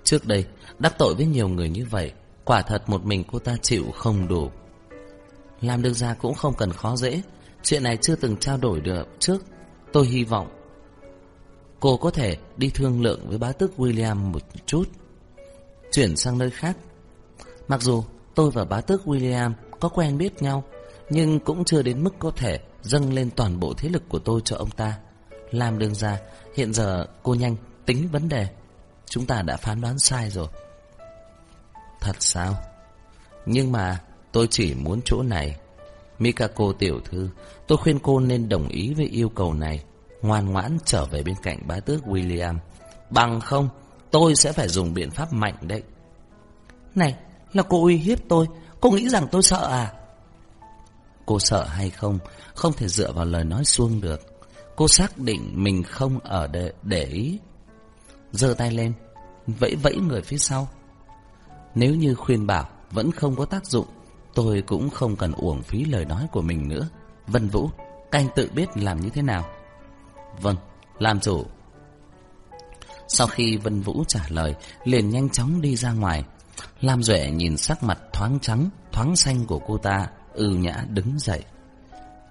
Trước đây, đắc tội với nhiều người như vậy, quả thật một mình cô ta chịu không đủ. Làm được ra cũng không cần khó dễ, chuyện này chưa từng trao đổi được trước. Tôi hy vọng cô có thể đi thương lượng với bá tước William một chút. Chuyển sang nơi khác. Mặc dù tôi và bá tước William có quen biết nhau, nhưng cũng chưa đến mức có thể dâng lên toàn bộ thế lực của tôi cho ông ta. Làm đường ra Hiện giờ cô nhanh tính vấn đề. Chúng ta đã phán đoán sai rồi. Thật sao? Nhưng mà tôi chỉ muốn chỗ này. Mikako tiểu thư Tôi khuyên cô nên đồng ý với yêu cầu này. Ngoan ngoãn trở về bên cạnh bá tước William. Bằng không Tôi sẽ phải dùng biện pháp mạnh đấy. Này là cô uy hiếp tôi. Cô nghĩ rằng tôi sợ à? Cô sợ hay không Không thể dựa vào lời nói xuông được. Cô xác định mình không ở để, để ý. Giơ tay lên Vẫy vẫy người phía sau. Nếu như khuyên bảo Vẫn không có tác dụng Tôi cũng không cần uổng phí lời nói của mình nữa. Vân Vũ Canh tự biết làm như thế nào? Vâng Làm chủ. Sau khi Vân Vũ trả lời Liền nhanh chóng đi ra ngoài. Lam Duệ nhìn sắc mặt thoáng trắng, Thoáng xanh của cô ta ư nhã đứng dậy.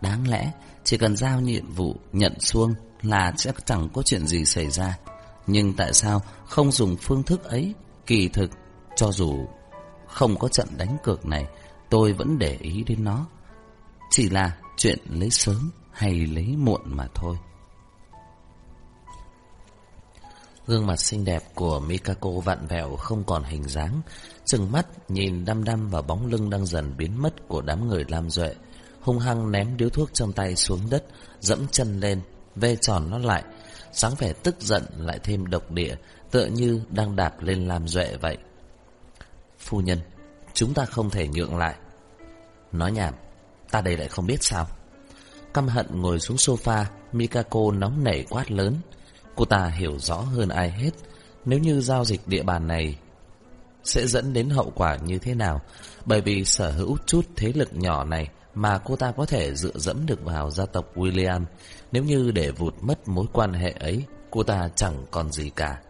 Đáng lẽ Chỉ cần giao nhiệm vụ nhận xuông Là sẽ chẳng có chuyện gì xảy ra. Nhưng tại sao không dùng phương thức ấy, Kỳ thực, Cho dù không có trận đánh cược này, Tôi vẫn để ý đến nó. Chỉ là chuyện lấy sớm hay lấy muộn mà thôi. Gương mặt xinh đẹp của Mikako vặn vẹo không còn hình dáng. Trừng mắt, nhìn đăm đăm vào bóng lưng đang dần biến mất của đám người Lam Duệ, Hung hăng ném điếu thuốc trong tay xuống đất, Dẫm chân lên, Vê tròn nó lại. Sáng vẻ tức giận lại thêm độc địa, Tựa như đang đạp lên Lam Duệ vậy. Phu nhân, Chúng ta không thể nhượng lại. Nói nhảm, Ta đây lại không biết sao. Căm hận ngồi xuống sofa, Mikako nóng nảy quát lớn. Cô ta hiểu rõ hơn ai hết. Nếu như giao dịch địa bàn này sẽ dẫn đến hậu quả như thế nào? Bởi vì sở hữu chút thế lực nhỏ này Mà cô ta có thể dựa dẫm được vào gia tộc William, Nếu như để vụt mất mối quan hệ ấy, Cô ta chẳng còn gì cả.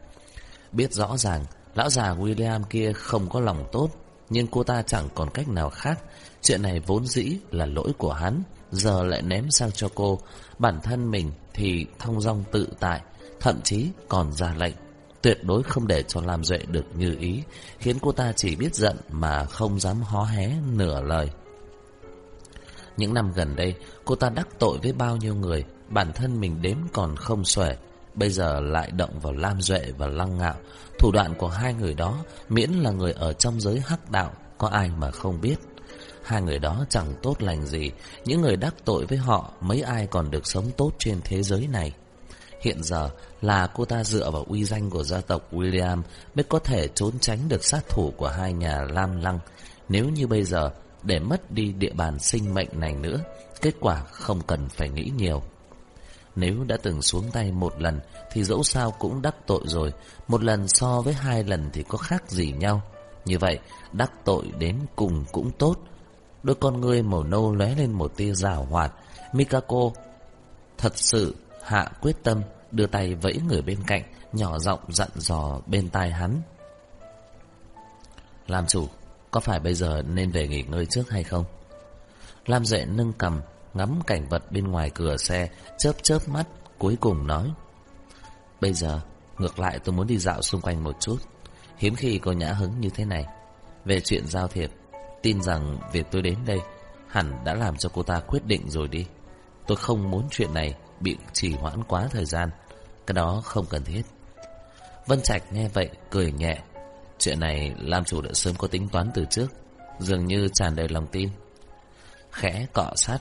Biết rõ ràng, Lão già William kia không có lòng tốt, Nhưng cô ta chẳng còn cách nào khác. Chuyện này vốn dĩ là lỗi của hắn, Giờ lại ném sang cho cô. Bản thân mình thì thông dong tự tại, Thậm chí còn ra lệnh. Tuyệt đối không để cho Lam Duệ được như ý, Khiến cô ta chỉ biết giận Mà không dám hó hé nửa lời. Những năm gần đây, Cô ta đắc tội với bao nhiêu người, Bản thân mình đếm còn không xuể, Bây giờ lại động vào Lam Duệ và Lăng Ngạo. Thủ đoạn của hai người đó Miễn là người ở trong giới hắc đạo, Có ai mà không biết. Hai người đó chẳng tốt lành gì, Những người đắc tội với họ, Mấy ai còn được sống tốt trên thế giới này. Hiện giờ là cô ta dựa vào uy danh của gia tộc William mới có thể trốn tránh được sát thủ của hai nhà Lam Lăng. Nếu như bây giờ để mất đi địa bàn sinh mệnh này nữa, kết quả không cần phải nghĩ nhiều. Nếu đã từng xuống tay một lần thì dẫu sao cũng đắc tội rồi, một lần so với hai lần thì có khác gì nhau. Như vậy, đắc tội đến cùng cũng tốt. Đôi con ngươi màu nâu lóe lên một tia rào hoạt. Mikako thật sự hạ quyết tâm đưa tay vẫy người bên cạnh, nhỏ giọng dặn dò bên tai hắn. Làm chủ, có phải bây giờ nên về nghỉ ngơi trước hay không? Lam Duệ nâng cầm, ngắm cảnh vật bên ngoài cửa xe, chớp chớp mắt, cuối cùng nói. Bây giờ, ngược lại tôi muốn đi dạo xung quanh một chút. Hiếm khi có nhã hứng như thế này. Về chuyện giao thiệp, tin rằng việc tôi đến đây hẳn đã làm cho cô ta quyết định rồi đi. Tôi không muốn chuyện này bị trì hoãn quá thời gian. Cái đó không cần thiết. Vân Trạch nghe vậy, cười nhẹ. Chuyện này Lam chủ đã sớm có tính toán từ trước. Dường như tràn đầy lòng tin. Khẽ cọ sát.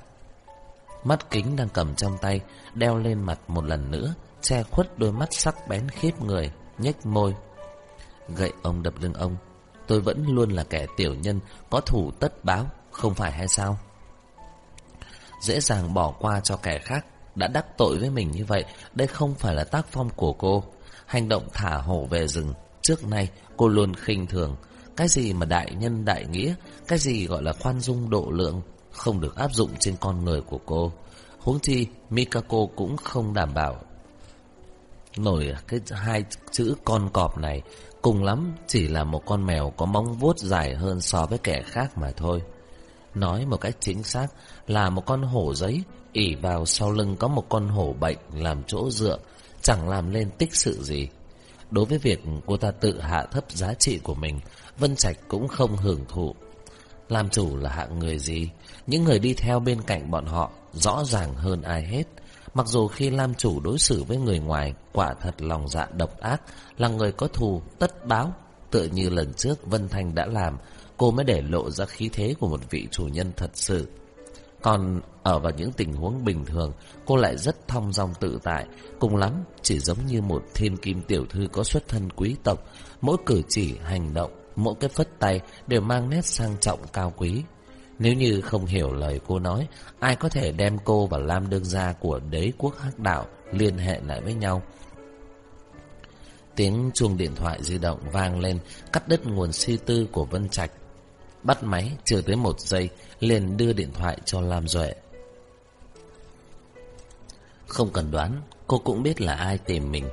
Mắt kính đang cầm trong tay, đeo lên mặt một lần nữa, che khuất đôi mắt sắc bén khiếp người, nhếch môi. Gậy ông đập lưng ông. Tôi vẫn luôn là kẻ tiểu nhân, có thủ tất báo, không phải hay sao? Dễ dàng bỏ qua cho kẻ khác đã đắc tội với mình như vậy, đây không phải là tác phong của cô. Hành động thả hổ về rừng, trước nay cô luôn khinh thường. Cái gì mà đại nhân đại nghĩa, cái gì gọi là khoan dung độ lượng, không được áp dụng trên con người của cô. Huống chi, Mikako cũng không đảm bảo nổi cái hai chữ con cọp này cùng lắm chỉ là một con mèo có móng vuốt dài hơn so với kẻ khác mà thôi. Nói một cách chính xác là một con hổ giấy ỉ vào sau lưng có một con hổ bệnh làm chỗ dựa, chẳng làm lên tích sự gì. Đối với việc cô ta tự hạ thấp giá trị của mình, Vân Trạch cũng không hưởng thụ. Làm chủ là hạng người gì? Những người đi theo bên cạnh bọn họ rõ ràng hơn ai hết. Mặc dù khi Lam chủ đối xử với người ngoài quả thật lòng dạ độc ác, là người có thù tất báo, tựa như lần trước Vân Thanh đã làm, cô mới để lộ ra khí thế của một vị chủ nhân thật sự. Còn ở vào những tình huống bình thường, cô lại rất thong dong tự tại, cùng lắm chỉ giống như một thiên kim tiểu thư có xuất thân quý tộc, mỗi cử chỉ, hành động, mỗi cái phất tay đều mang nét sang trọng cao quý. Nếu như không hiểu lời cô nói, ai có thể đem cô và Lam Đương Gia của đế quốc hắc đạo liên hệ lại với nhau? Tiếng chuông điện thoại di động vang lên, cắt đứt nguồn suy tư của Vân Trạch. Bắt máy, chưa tới một giây, liền đưa điện thoại cho Lam Duệ. Không cần đoán, cô cũng biết là ai tìm mình.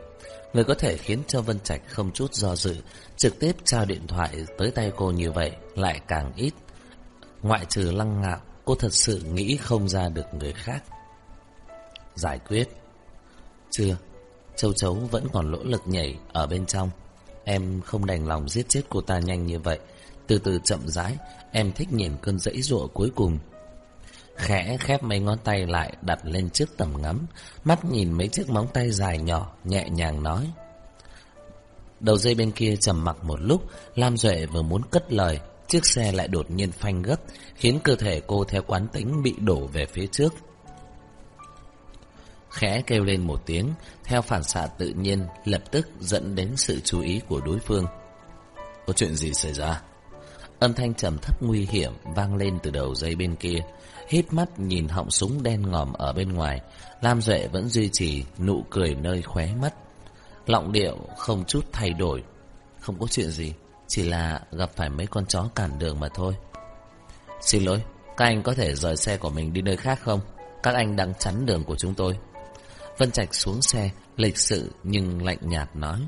Người có thể khiến cho Vân Trạch không chút do dự, trực tiếp trao điện thoại tới tay cô như vậy lại càng ít. Ngoại trừ lăng ngạo, cô thật sự nghĩ không ra được người khác. Giải quyết. Chưa, Châu Chấu vẫn còn lỗ lực nhảy ở bên trong. Em không đành lòng giết chết cô ta nhanh như vậy. Từ từ chậm rãi, em thích nhìn cơn dãy ruộng cuối cùng. Khẽ khép mấy ngón tay lại đặt lên trước tầm ngắm, mắt nhìn mấy chiếc móng tay dài nhỏ, nhẹ nhàng nói. Đầu dây bên kia trầm mặc một lúc, Lam Duệ vừa muốn cất lời, chiếc xe lại đột nhiên phanh gấp, khiến cơ thể cô theo quán tính bị đổ về phía trước. Khẽ kêu lên một tiếng, theo phản xạ tự nhiên, lập tức dẫn đến sự chú ý của đối phương. Có chuyện gì xảy ra? Âm thanh trầm thấp nguy hiểm vang lên từ đầu dây bên kia. Hít mắt nhìn họng súng đen ngòm ở bên ngoài, Lam Duệ vẫn duy trì nụ cười nơi khóe mắt. Lọng điệu không chút thay đổi. Không có chuyện gì, chỉ là gặp phải mấy con chó cản đường mà thôi. Xin lỗi, các anh có thể rời xe của mình đi nơi khác không? Các anh đang chắn đường của chúng tôi. Vân Trạch xuống xe, lịch sự nhưng lạnh nhạt nói.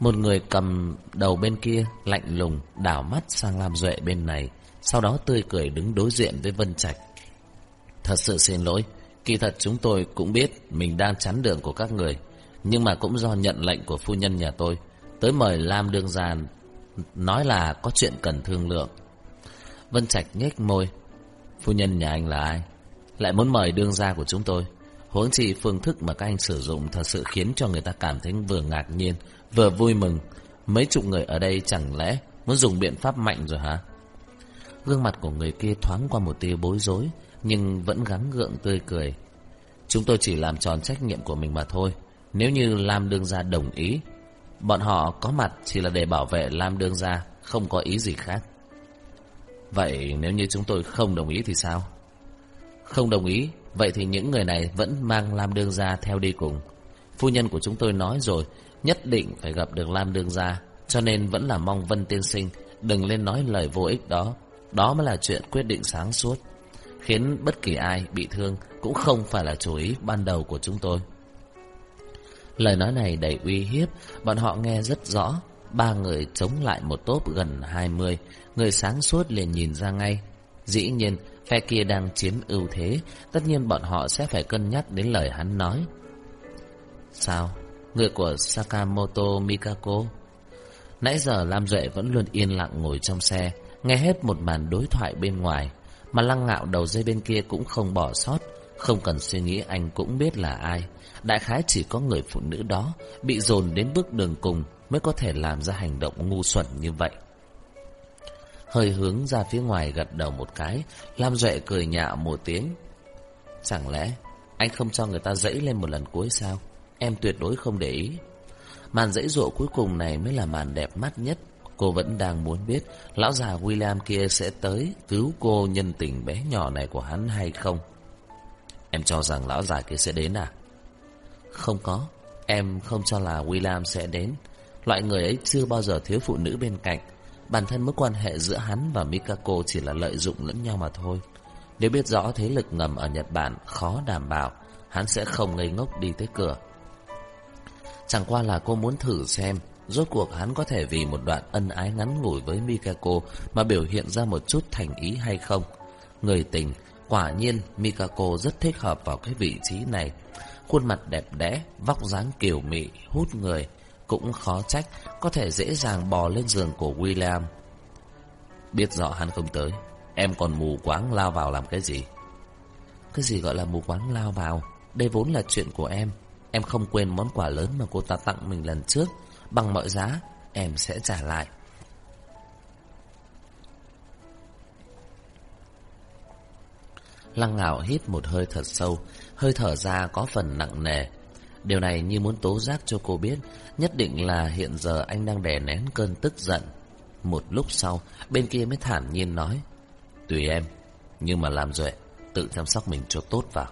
Một người cầm đầu bên kia, lạnh lùng, đảo mắt sang Lam Duệ bên này, sau đó tươi cười đứng đối diện với Vân Trạch. Thật sự xin lỗi, kỳ thật chúng tôi cũng biết mình đang chắn đường của các người, nhưng mà cũng do nhận lệnh của phu nhân nhà tôi, tới mời Lam Đương Gia nói là có chuyện cần thương lượng. Vân Trạch nhếch môi, phu nhân nhà anh là ai? Lại muốn mời đương gia của chúng tôi. Huống chi phương thức mà các anh sử dụng thật sự khiến cho người ta cảm thấy vừa ngạc nhiên, vừa vui mừng. Mấy chục người ở đây chẳng lẽ muốn dùng biện pháp mạnh rồi hả? Gương mặt của người kia thoáng qua một tia bối rối, nhưng vẫn gắng gượng tươi cười. Chúng tôi chỉ làm tròn trách nhiệm của mình mà thôi. Nếu như Lam Đương Gia đồng ý, bọn họ có mặt chỉ là để bảo vệ Lam Đương Gia, không có ý gì khác. Vậy nếu như chúng tôi không đồng ý thì sao? Không đồng ý Vậy thì những người này vẫn mang Lam Đương Gia theo đi cùng. Phu nhân của chúng tôi nói rồi, nhất định phải gặp được Lam Đương Gia, cho nên vẫn là mong Vân Tiên Sinh đừng lên nói lời vô ích đó. Đó mới là chuyện quyết định sáng suốt, khiến bất kỳ ai bị thương cũng không phải là chủ ý ban đầu của chúng tôi. Lời nói này đầy uy hiếp, bọn họ nghe rất rõ. Ba người chống lại một tốp gần 20, người sáng suốt liền nhìn ra ngay. Dĩ nhiên, Phe kia đang chiếm ưu thế, tất nhiên bọn họ sẽ phải cân nhắc đến lời hắn nói. Sao? Người của Sakamoto Mikako? Nãy giờ Lam Duệ vẫn luôn yên lặng ngồi trong xe, nghe hết một màn đối thoại bên ngoài, mà lăng ngạo đầu dây bên kia cũng không bỏ sót, không cần suy nghĩ anh cũng biết là ai. Đại khái chỉ có người phụ nữ đó bị dồn đến bước đường cùng mới có thể làm ra hành động ngu xuẩn như vậy hơi hướng ra phía ngoài gật đầu một cái, Lam Duệ cười nhạo một tiếng. Chẳng lẽ anh không cho người ta dẫy lên một lần cuối sao? Em tuyệt đối không để ý. Màn dãy dụa cuối cùng này mới là màn đẹp mắt nhất. Cô vẫn đang muốn biết lão già William kia sẽ tới cứu cô nhân tình bé nhỏ này của hắn hay không. Em cho rằng lão già kia sẽ đến à? Không có, em không cho là William sẽ đến. Loại người ấy chưa bao giờ thiếu phụ nữ bên cạnh. Bản thân mối quan hệ giữa hắn và Mikako chỉ là lợi dụng lẫn nhau mà thôi. Nếu biết rõ thế lực ngầm ở Nhật Bản khó đảm bảo, hắn sẽ không ngây ngốc đi tới cửa. Chẳng qua là cô muốn thử xem, rốt cuộc hắn có thể vì một đoạn ân ái ngắn ngủi với Mikako mà biểu hiện ra một chút thành ý hay không. Người tình, quả nhiên Mikako rất thích hợp vào cái vị trí này. Khuôn mặt đẹp đẽ, vóc dáng kiều mị, hút người, cũng khó trách Có thể dễ dàng bò lên giường của William Biết rõ hắn không tới Em còn mù quáng lao vào làm cái gì Cái gì gọi là mù quáng lao vào đây vốn là chuyện của em. Em không quên món quà lớn mà cô ta tặng mình lần trước. Bằng mọi giá, em sẽ trả lại. Lăng ngạo hít một hơi thật sâu, hơi thở ra có phần nặng nề. Điều này như muốn tố giác cho cô biết, nhất định là hiện giờ anh đang đè nén cơn tức giận. Một lúc sau, bên kia mới thản nhiên nói, Tùy em, nhưng mà làm rồi tự chăm sóc mình cho tốt vào.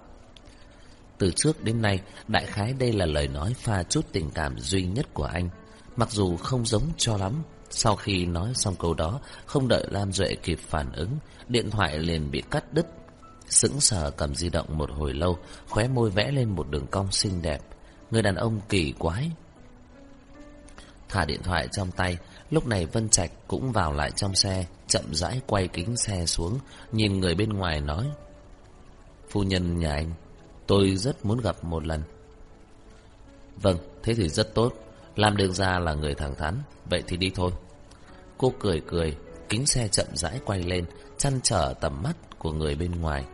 Từ trước đến nay, đại khái đây là lời nói pha chút tình cảm duy nhất của anh. Mặc dù không giống cho lắm, sau khi nói xong câu đó, không đợi Lam Duệ kịp phản ứng, điện thoại liền bị cắt đứt. Sững sờ cầm di động một hồi lâu, khóe môi vẽ lên một đường cong xinh đẹp. Người đàn ông kỳ quái. Thả điện thoại trong tay, lúc này Vân Trạch cũng vào lại trong xe, chậm rãi quay kính xe xuống, nhìn người bên ngoài nói. Phu nhân nhà anh, tôi rất muốn gặp một lần. Vâng, thế thì rất tốt. Làm đường ra là người thẳng thắn, vậy thì đi thôi. Cô cười cười, kính xe chậm rãi quay lên, chăn trở tầm mắt của người bên ngoài.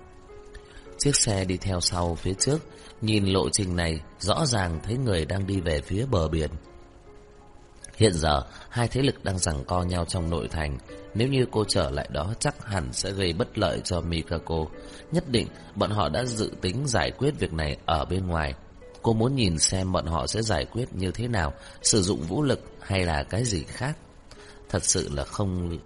Chiếc xe đi theo sau phía trước, nhìn lộ trình này, rõ ràng thấy người đang đi về phía bờ biển. Hiện giờ, hai thế lực đang giằng co nhau trong nội thành. Nếu như cô trở lại đó chắc hẳn sẽ gây bất lợi cho Mikako. Nhất định bọn họ đã dự tính giải quyết việc này ở bên ngoài. Cô muốn nhìn xem bọn họ sẽ giải quyết như thế nào, sử dụng vũ lực hay là cái gì khác. Thật sự là không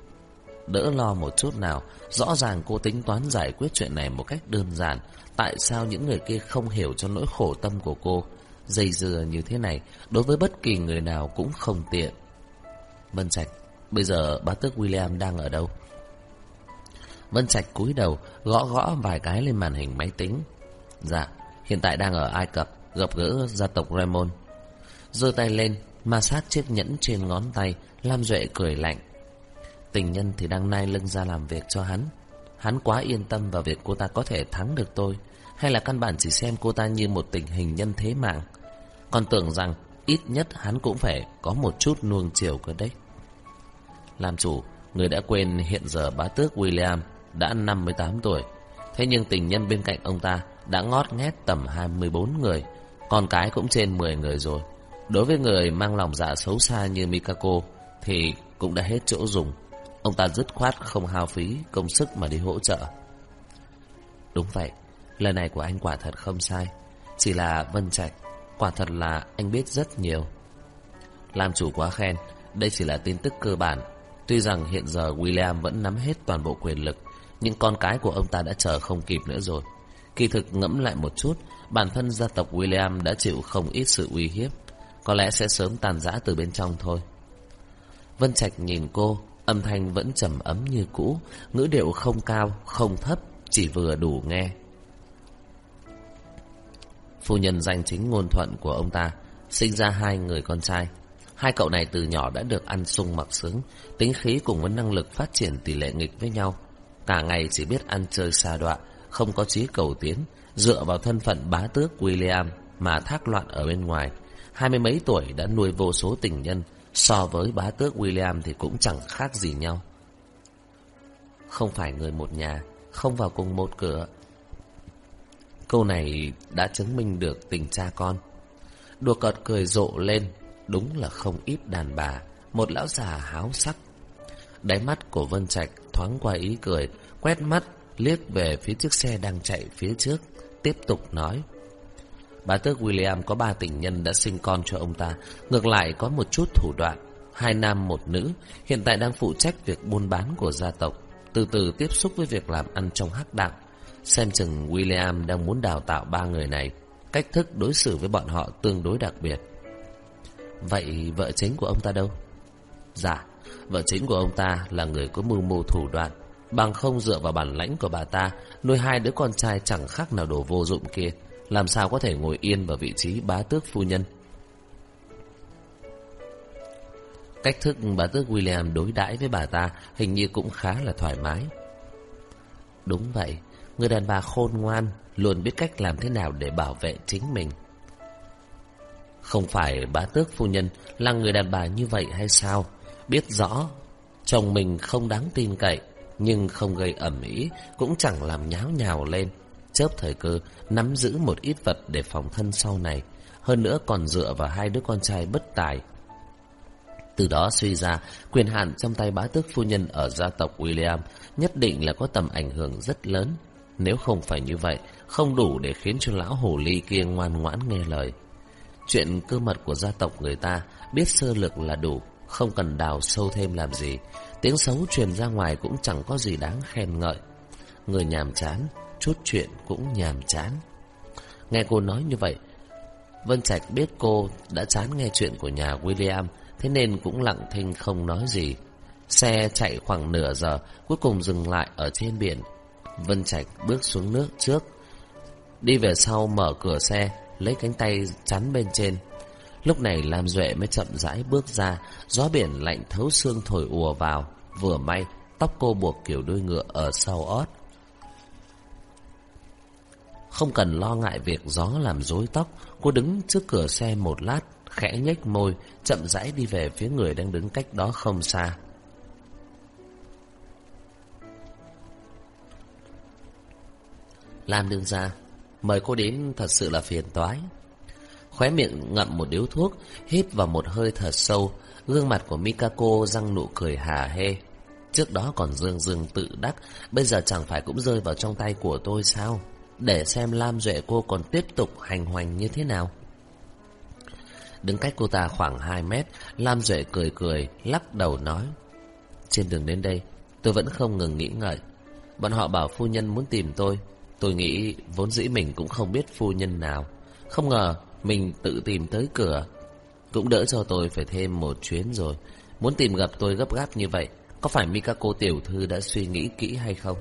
đỡ lo một chút nào. Rõ ràng cô tính toán giải quyết chuyện này một cách đơn giản. Tại sao những người kia không hiểu cho nỗi khổ tâm của cô? Dây dừa như thế này, đối với bất kỳ người nào cũng không tiện. Vân Trạch, bây giờ bá tước William đang ở đâu? Vân Trạch cúi đầu, gõ gõ vài cái lên màn hình máy tính. Dạ, hiện tại đang ở Ai Cập, gặp gỡ gia tộc Raymond. giơ tay lên, ma sát chiếc nhẫn trên ngón tay, Lam Duệ cười lạnh. Tình nhân thì đang nai lưng ra làm việc cho hắn. Hắn quá yên tâm vào việc cô ta có thể thắng được tôi, hay là căn bản chỉ xem cô ta như một tình hình nhân thế mạng. Còn tưởng rằng ít nhất hắn cũng phải có một chút nuông chiều cơ đấy. Làm chủ, người đã quên hiện giờ bá tước William đã 58 tuổi. Thế nhưng tình nhân bên cạnh ông ta đã ngót nghét tầm 24 người, con cái cũng trên 10 người rồi. Đối với người mang lòng dạ xấu xa như Mikako thì cũng đã hết chỗ dùng. Ông ta dứt khoát không hao phí công sức mà đi hỗ trợ. Đúng vậy, lời này của anh quả thật không sai. Chỉ là Vân Trạch, quả thật là anh biết rất nhiều. Làm chủ quá khen, đây chỉ là tin tức cơ bản. Tuy rằng hiện giờ William vẫn nắm hết toàn bộ quyền lực, nhưng con cái của ông ta đã chờ không kịp nữa rồi. Kỳ thực ngẫm lại một chút, bản thân gia tộc William đã chịu không ít sự uy hiếp. Có lẽ sẽ sớm tàn rã từ bên trong thôi. Vân Trạch nhìn cô, âm thanh vẫn trầm ấm như cũ, ngữ điệu không cao, không thấp, chỉ vừa đủ nghe. Phu nhân danh chính ngôn thuận của ông ta, sinh ra hai người con trai. Hai cậu này từ nhỏ đã được ăn sung mặc sướng, tính khí cùng với năng lực phát triển tỷ lệ nghịch với nhau. Cả ngày chỉ biết ăn chơi xa đọa, không có chí cầu tiến, dựa vào thân phận bá tước William mà thác loạn ở bên ngoài. Hai mươi mấy tuổi đã nuôi vô số tình nhân, so với bá tước William thì cũng chẳng khác gì nhau. Không phải người một nhà, không vào cùng một cửa. Câu này đã chứng minh được tình cha con. Đùa cợt cười rộ lên, đúng là không ít đàn bà, một lão già háo sắc. Đáy mắt của Vân Trạch thoáng qua ý cười, quét mắt liếc về phía chiếc xe đang chạy phía trước, tiếp tục nói. Bà tước William có ba tình nhân đã sinh con cho ông ta, ngược lại có một chút thủ đoạn. Hai nam một nữ, hiện tại đang phụ trách việc buôn bán của gia tộc, từ từ tiếp xúc với việc làm ăn trong hắc đạo. Xem chừng William đang muốn đào tạo ba người này, cách thức đối xử với bọn họ tương đối đặc biệt. Vậy vợ chính của ông ta đâu? Dạ, vợ chính của ông ta là người có mưu mô thủ đoạn, bằng không dựa vào bản lãnh của bà ta, nuôi hai đứa con trai chẳng khác nào đồ vô dụng kia, làm sao có thể ngồi yên vào vị trí bá tước phu nhân. Cách thức bá tước William đối đãi với bà ta hình như cũng khá là thoải mái. Đúng vậy, người đàn bà khôn ngoan, luôn biết cách làm thế nào để bảo vệ chính mình. Không phải bá tước phu nhân là người đàn bà như vậy hay sao? Biết rõ, chồng mình không đáng tin cậy, nhưng không gây ẩm ý, cũng chẳng làm nháo nhào lên. chớp thời cơ, nắm giữ một ít vật để phòng thân sau này. Hơn nữa còn dựa vào hai đứa con trai bất tài. Từ đó suy ra, quyền hạn trong tay bá tước phu nhân ở gia tộc William nhất định là có tầm ảnh hưởng rất lớn. Nếu không phải như vậy, không đủ để khiến cho lão hồ ly kia ngoan ngoãn nghe lời. Chuyện cơ mật của gia tộc người ta biết sơ lược là đủ, không cần đào sâu thêm làm gì. Tiếng xấu truyền ra ngoài cũng chẳng có gì đáng khen ngợi. Người nhàm chán, chút chuyện cũng nhàm chán. Nghe cô nói như vậy, Vân Trạch biết cô đã chán nghe chuyện của nhà William, thế nên cũng lặng thinh không nói gì. Xe chạy khoảng nửa giờ, cuối cùng dừng lại ở trên biển. Vân Trạch bước xuống nước trước, đi về sau mở cửa xe, lấy cánh tay chắn bên trên. Lúc này Lam Duệ mới chậm rãi bước ra, gió biển lạnh thấu xương thổi ùa vào, vừa may tóc cô buộc kiểu đuôi ngựa ở sau ót. Không cần lo ngại việc gió làm rối tóc, cô đứng trước cửa xe một lát, khẽ nhếch môi, chậm rãi đi về phía người đang đứng cách đó không xa. Lam đương ra, mời cô đến thật sự là phiền toái. Khóe miệng ngậm một điếu thuốc, hít vào một hơi thật sâu, gương mặt của Mikako răng nụ cười hà hê. Trước đó còn dương dương tự đắc, bây giờ chẳng phải cũng rơi vào trong tay của tôi sao? Để xem Lam Duệ cô còn tiếp tục hành hoành như thế nào. Đứng cách cô ta khoảng 2 mét, Lam Duệ cười cười, lắc đầu nói. Trên đường đến đây, tôi vẫn không ngừng nghĩ ngợi. Bọn họ bảo phu nhân muốn tìm tôi. Tôi nghĩ vốn dĩ mình cũng không biết phu nhân nào. Không ngờ mình tự tìm tới cửa. Cũng đỡ cho tôi phải thêm một chuyến rồi. Muốn tìm gặp tôi gấp gáp như vậy, có phải Mikako tiểu thư đã suy nghĩ kỹ hay không?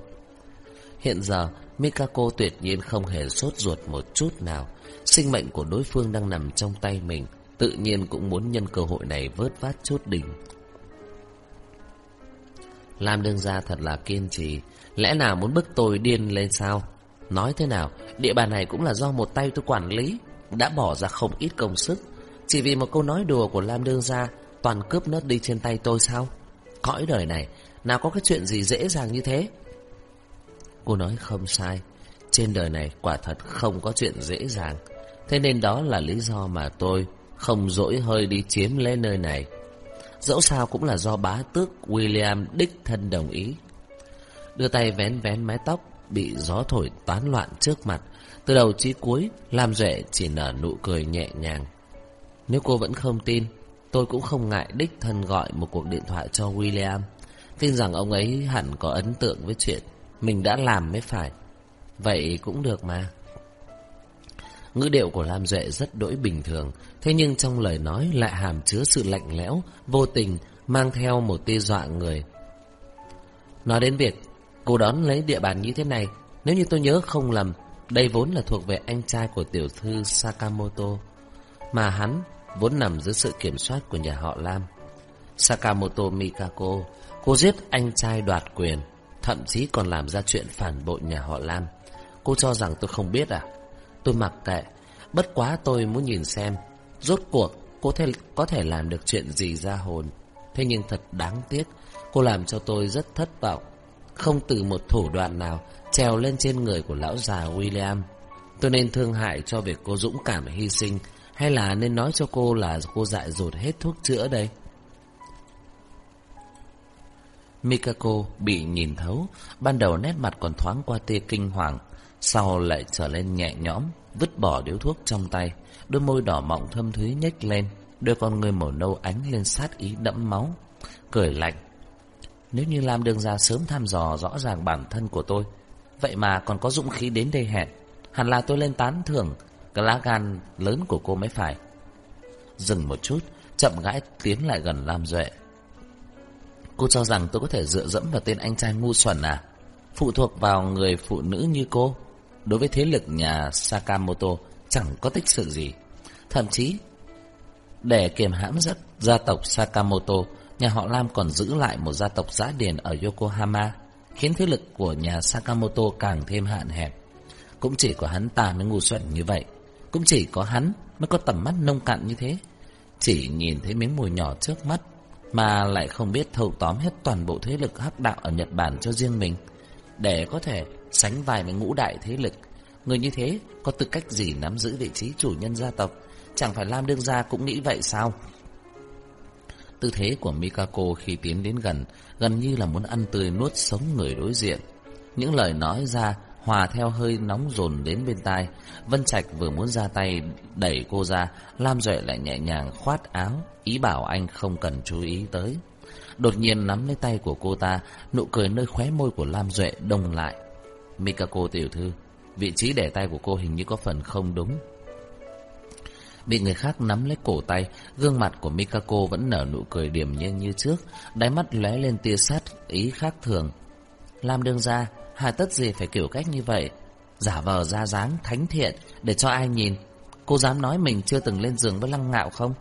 Hiện giờ, Mikako tuyệt nhiên không hề sốt ruột một chút nào. Sinh mệnh của đối phương đang nằm trong tay mình, tự nhiên cũng muốn nhân cơ hội này vớt vát chút đỉnh. Lam đương gia thật là kiên trì, lẽ nào muốn bức tôi điên lên sao? Nói thế nào, địa bàn này cũng là do một tay tôi quản lý, đã bỏ ra không ít công sức. Chỉ vì một câu nói đùa của Lam đương gia, toàn cướp nớt đi trên tay tôi sao? Cõi đời này, nào có cái chuyện gì dễ dàng như thế? Cô nói không sai, trên đời này quả thật không có chuyện dễ dàng. Thế nên đó là lý do mà tôi không dỗi hơi đi chiếm lấy nơi này. Dẫu sao cũng là do bá tước William đích thân đồng ý. Đưa tay vén vén mái tóc bị gió thổi tán loạn trước mặt. Từ đầu chí cuối, Lam Duệ chỉ nở nụ cười nhẹ nhàng. Nếu cô vẫn không tin, tôi cũng không ngại đích thân gọi một cuộc điện thoại cho William. Tin rằng ông ấy hẳn có ấn tượng với chuyện mình đã làm mới phải. Vậy cũng được mà. Ngữ điệu của Lam Duệ rất đỗi bình thường, thế nhưng trong lời nói lại hàm chứa sự lạnh lẽo, vô tình, mang theo một tia dọa người. Nói đến việc cô đón lấy địa bàn như thế này, nếu như tôi nhớ không lầm, đây vốn là thuộc về anh trai của tiểu thư Sakamoto, mà hắn vốn nằm dưới sự kiểm soát của nhà họ Lam. Sakamoto Mikako, cô giết anh trai đoạt quyền, thậm chí còn làm ra chuyện phản bội nhà họ Lam. Cô cho rằng tôi không biết à? Tôi mặc kệ, bất quá tôi muốn nhìn xem, rốt cuộc cô thể, có thể làm được chuyện gì ra hồn. Thế nhưng thật đáng tiếc, cô làm cho tôi rất thất vọng. Không từ một thủ đoạn nào trèo lên trên người của lão già William. Tôi nên thương hại cho việc cô dũng cảm hy sinh hay là nên nói cho cô là cô dại dột hết thuốc chữa đây? Mikako bị nhìn thấu, ban đầu nét mặt còn thoáng qua tia kinh hoàng, sau lại trở lên nhẹ nhõm, vứt bỏ điếu thuốc trong tay, đôi môi đỏ mọng thâm thúy nhếch lên, đôi con người màu nâu ánh lên sát ý đẫm máu, cười lạnh. Nếu như Lam Đường ra sớm thăm dò rõ ràng bản thân của tôi, vậy mà còn có dũng khí đến đây hẹn, hẳn là tôi lên tán thưởng cái lá gan lớn của cô mới phải. Dừng một chút, chậm rãi tiến lại gần Lam Duệ. Cô cho rằng tôi có thể dựa dẫm vào tên anh trai ngu xuẩn à? Phụ thuộc vào người phụ nữ như cô, đối với thế lực nhà Sakamoto chẳng có tích sự gì. Thậm chí, để kiềm hãm rất gia tộc Sakamoto, nhà họ Lam còn giữ lại một gia tộc giã điền ở Yokohama, khiến thế lực của nhà Sakamoto càng thêm hạn hẹp. Cũng chỉ có hắn ta mới ngu xuẩn như vậy. Cũng chỉ có hắn mới có tầm mắt nông cạn như thế. Chỉ nhìn thấy miếng mồi nhỏ trước mắt mà lại không biết thâu tóm hết toàn bộ thế lực hắc đạo ở Nhật Bản cho riêng mình. Để có thể sánh vai với ngũ đại thế lực, Người như thế có tư cách gì nắm giữ vị trí chủ nhân gia tộc Chẳng phải Lam Đương Gia cũng nghĩ vậy sao Tư thế của Mikako khi tiến đến gần Gần như là muốn ăn tươi nuốt sống người đối diện. Những lời nói ra, Hòa theo hơi nóng dồn đến bên tai, Vân Trạch vừa muốn ra tay Đẩy cô ra, Lam Duệ lại nhẹ nhàng khoát áo, Ý bảo anh không cần chú ý tới. Đột nhiên nắm lấy tay của cô ta, Nụ cười nơi khóe môi của Lam Duệ đông lại. Mikako tiểu thư, Vị trí để tay của cô hình như có phần không đúng. Bị người khác nắm lấy cổ tay, Gương mặt của Mikako vẫn nở nụ cười điềm nhiên như trước, Đáy mắt lóe lên tia sát ý khác thường. Làm đương ra Hà tất gì phải kiểu cách như vậy? Giả vờ, ra dáng, thánh thiện, Để cho ai nhìn? Cô dám nói mình chưa từng lên giường với lăng ngạo không?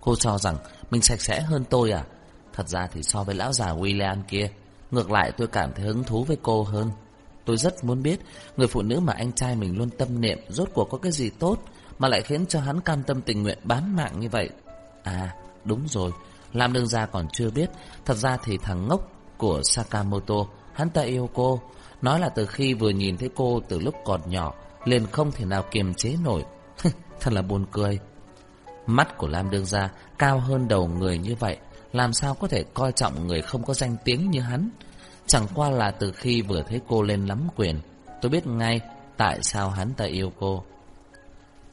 Cô cho rằng mình sạch sẽ hơn tôi à? Thật ra thì so với lão già William kia, Ngược lại tôi cảm thấy hứng thú với cô hơn. Tôi rất muốn biết Người phụ nữ mà anh trai mình luôn tâm niệm Rốt cuộc có cái gì tốt mà lại khiến cho hắn cam tâm tình nguyện bán mạng như vậy. À đúng rồi, Lam đương gia còn chưa biết, Thật ra thì thằng ngốc của Sakamoto, Hắn ta yêu cô. Nói là từ khi vừa nhìn thấy cô từ lúc còn nhỏ, Liền không thể nào kiềm chế nổi. [laughs] Thật là buồn cười. Mắt của Lam đương gia Cao hơn đầu người như vậy, Làm sao có thể coi trọng người không có danh tiếng như hắn? Chẳng qua là từ khi vừa thấy cô lên nắm quyền, Tôi biết ngay Tại sao hắn ta yêu cô.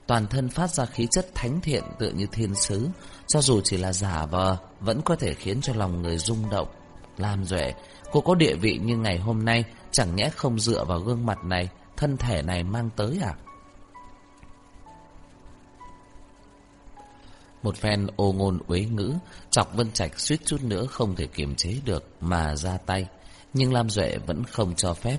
Toàn thân phát ra khí chất thánh thiện Tựa như thiên sứ. Cho dù chỉ là giả vờ, Vẫn có thể khiến cho lòng người rung động, Lam Duệ. Cô có địa vị như ngày hôm nay, Chẳng nhẽ không dựa vào gương mặt này, Thân thể này mang tới à? Một phen ô ngôn uế ngữ Chọc Vân Trạch suýt chút nữa không thể kiềm chế được Mà ra tay. Nhưng Lam Duệ vẫn không cho phép.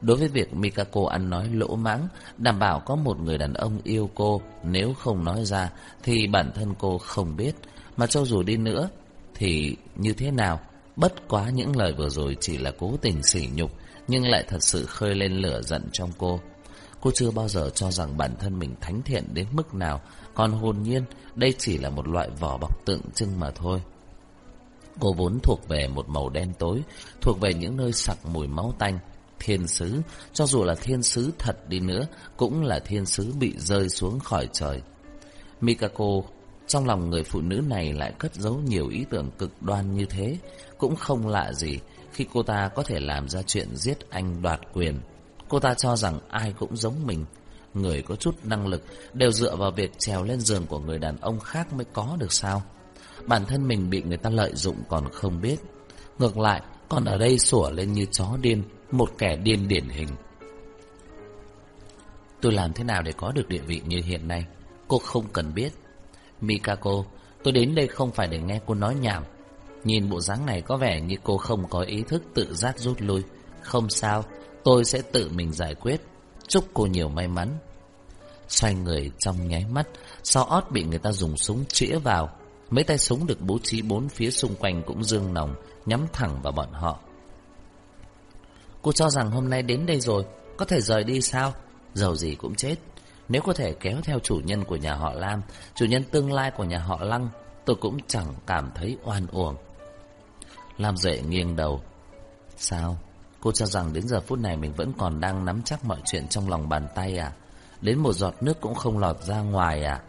Đối với việc Mikako ăn nói lỗ mãng, Đảm bảo có một người đàn ông yêu cô, Nếu không nói ra, Thì bản thân cô không biết. Mà cho dù đi nữa, Thì như thế nào? Bất quá những lời vừa rồi chỉ là cố tình sỉ nhục, Nhưng lại thật sự khơi lên lửa giận trong cô. Cô chưa bao giờ cho rằng bản thân mình thánh thiện đến mức nào, Còn hồn nhiên, đây chỉ là một loại vỏ bọc tượng trưng mà thôi. Cô vốn thuộc về một màu đen tối, Thuộc về những nơi sặc mùi máu tanh. Thiên sứ. Cho dù là thiên sứ thật đi nữa, Cũng là thiên sứ bị rơi xuống khỏi trời. Mikako, Trong lòng người phụ nữ này lại cất giấu nhiều ý tưởng cực đoan như thế. Cũng không lạ gì Khi cô ta có thể làm ra chuyện giết anh đoạt quyền. Cô ta cho rằng ai cũng giống mình. Người có chút năng lực Đều dựa vào việc trèo lên giường của người đàn ông khác mới có được sao? Bản thân mình bị người ta lợi dụng còn không biết. Ngược lại, Còn ở đây sủa lên như chó điên. Một kẻ điên điển hình. Tôi làm thế nào để có được địa vị như hiện nay? Cô không cần biết. Mikako, Tôi đến đây không phải để nghe cô nói nhảm. Nhìn bộ dáng này có vẻ như cô không có ý thức tự giác rút lui. Không sao, Tôi sẽ tự mình giải quyết. Chúc cô nhiều may mắn. Xoay người trong nháy mắt, Sau ót bị người ta dùng súng chĩa vào. Mấy tay súng được bố trí bốn phía xung quanh cũng dương nòng, Nhắm thẳng vào bọn họ. Cô cho rằng hôm nay đến đây rồi, Có thể rời đi sao? Giàu gì cũng chết. Nếu có thể kéo theo chủ nhân của nhà họ Lam, Chủ nhân tương lai của nhà họ Lăng, Tôi cũng chẳng cảm thấy oan uổng. Lam Duệ nghiêng đầu. Sao? Cô cho rằng đến giờ phút này mình vẫn còn đang nắm chắc mọi chuyện trong lòng bàn tay à? Đến một giọt nước cũng không lọt ra ngoài à?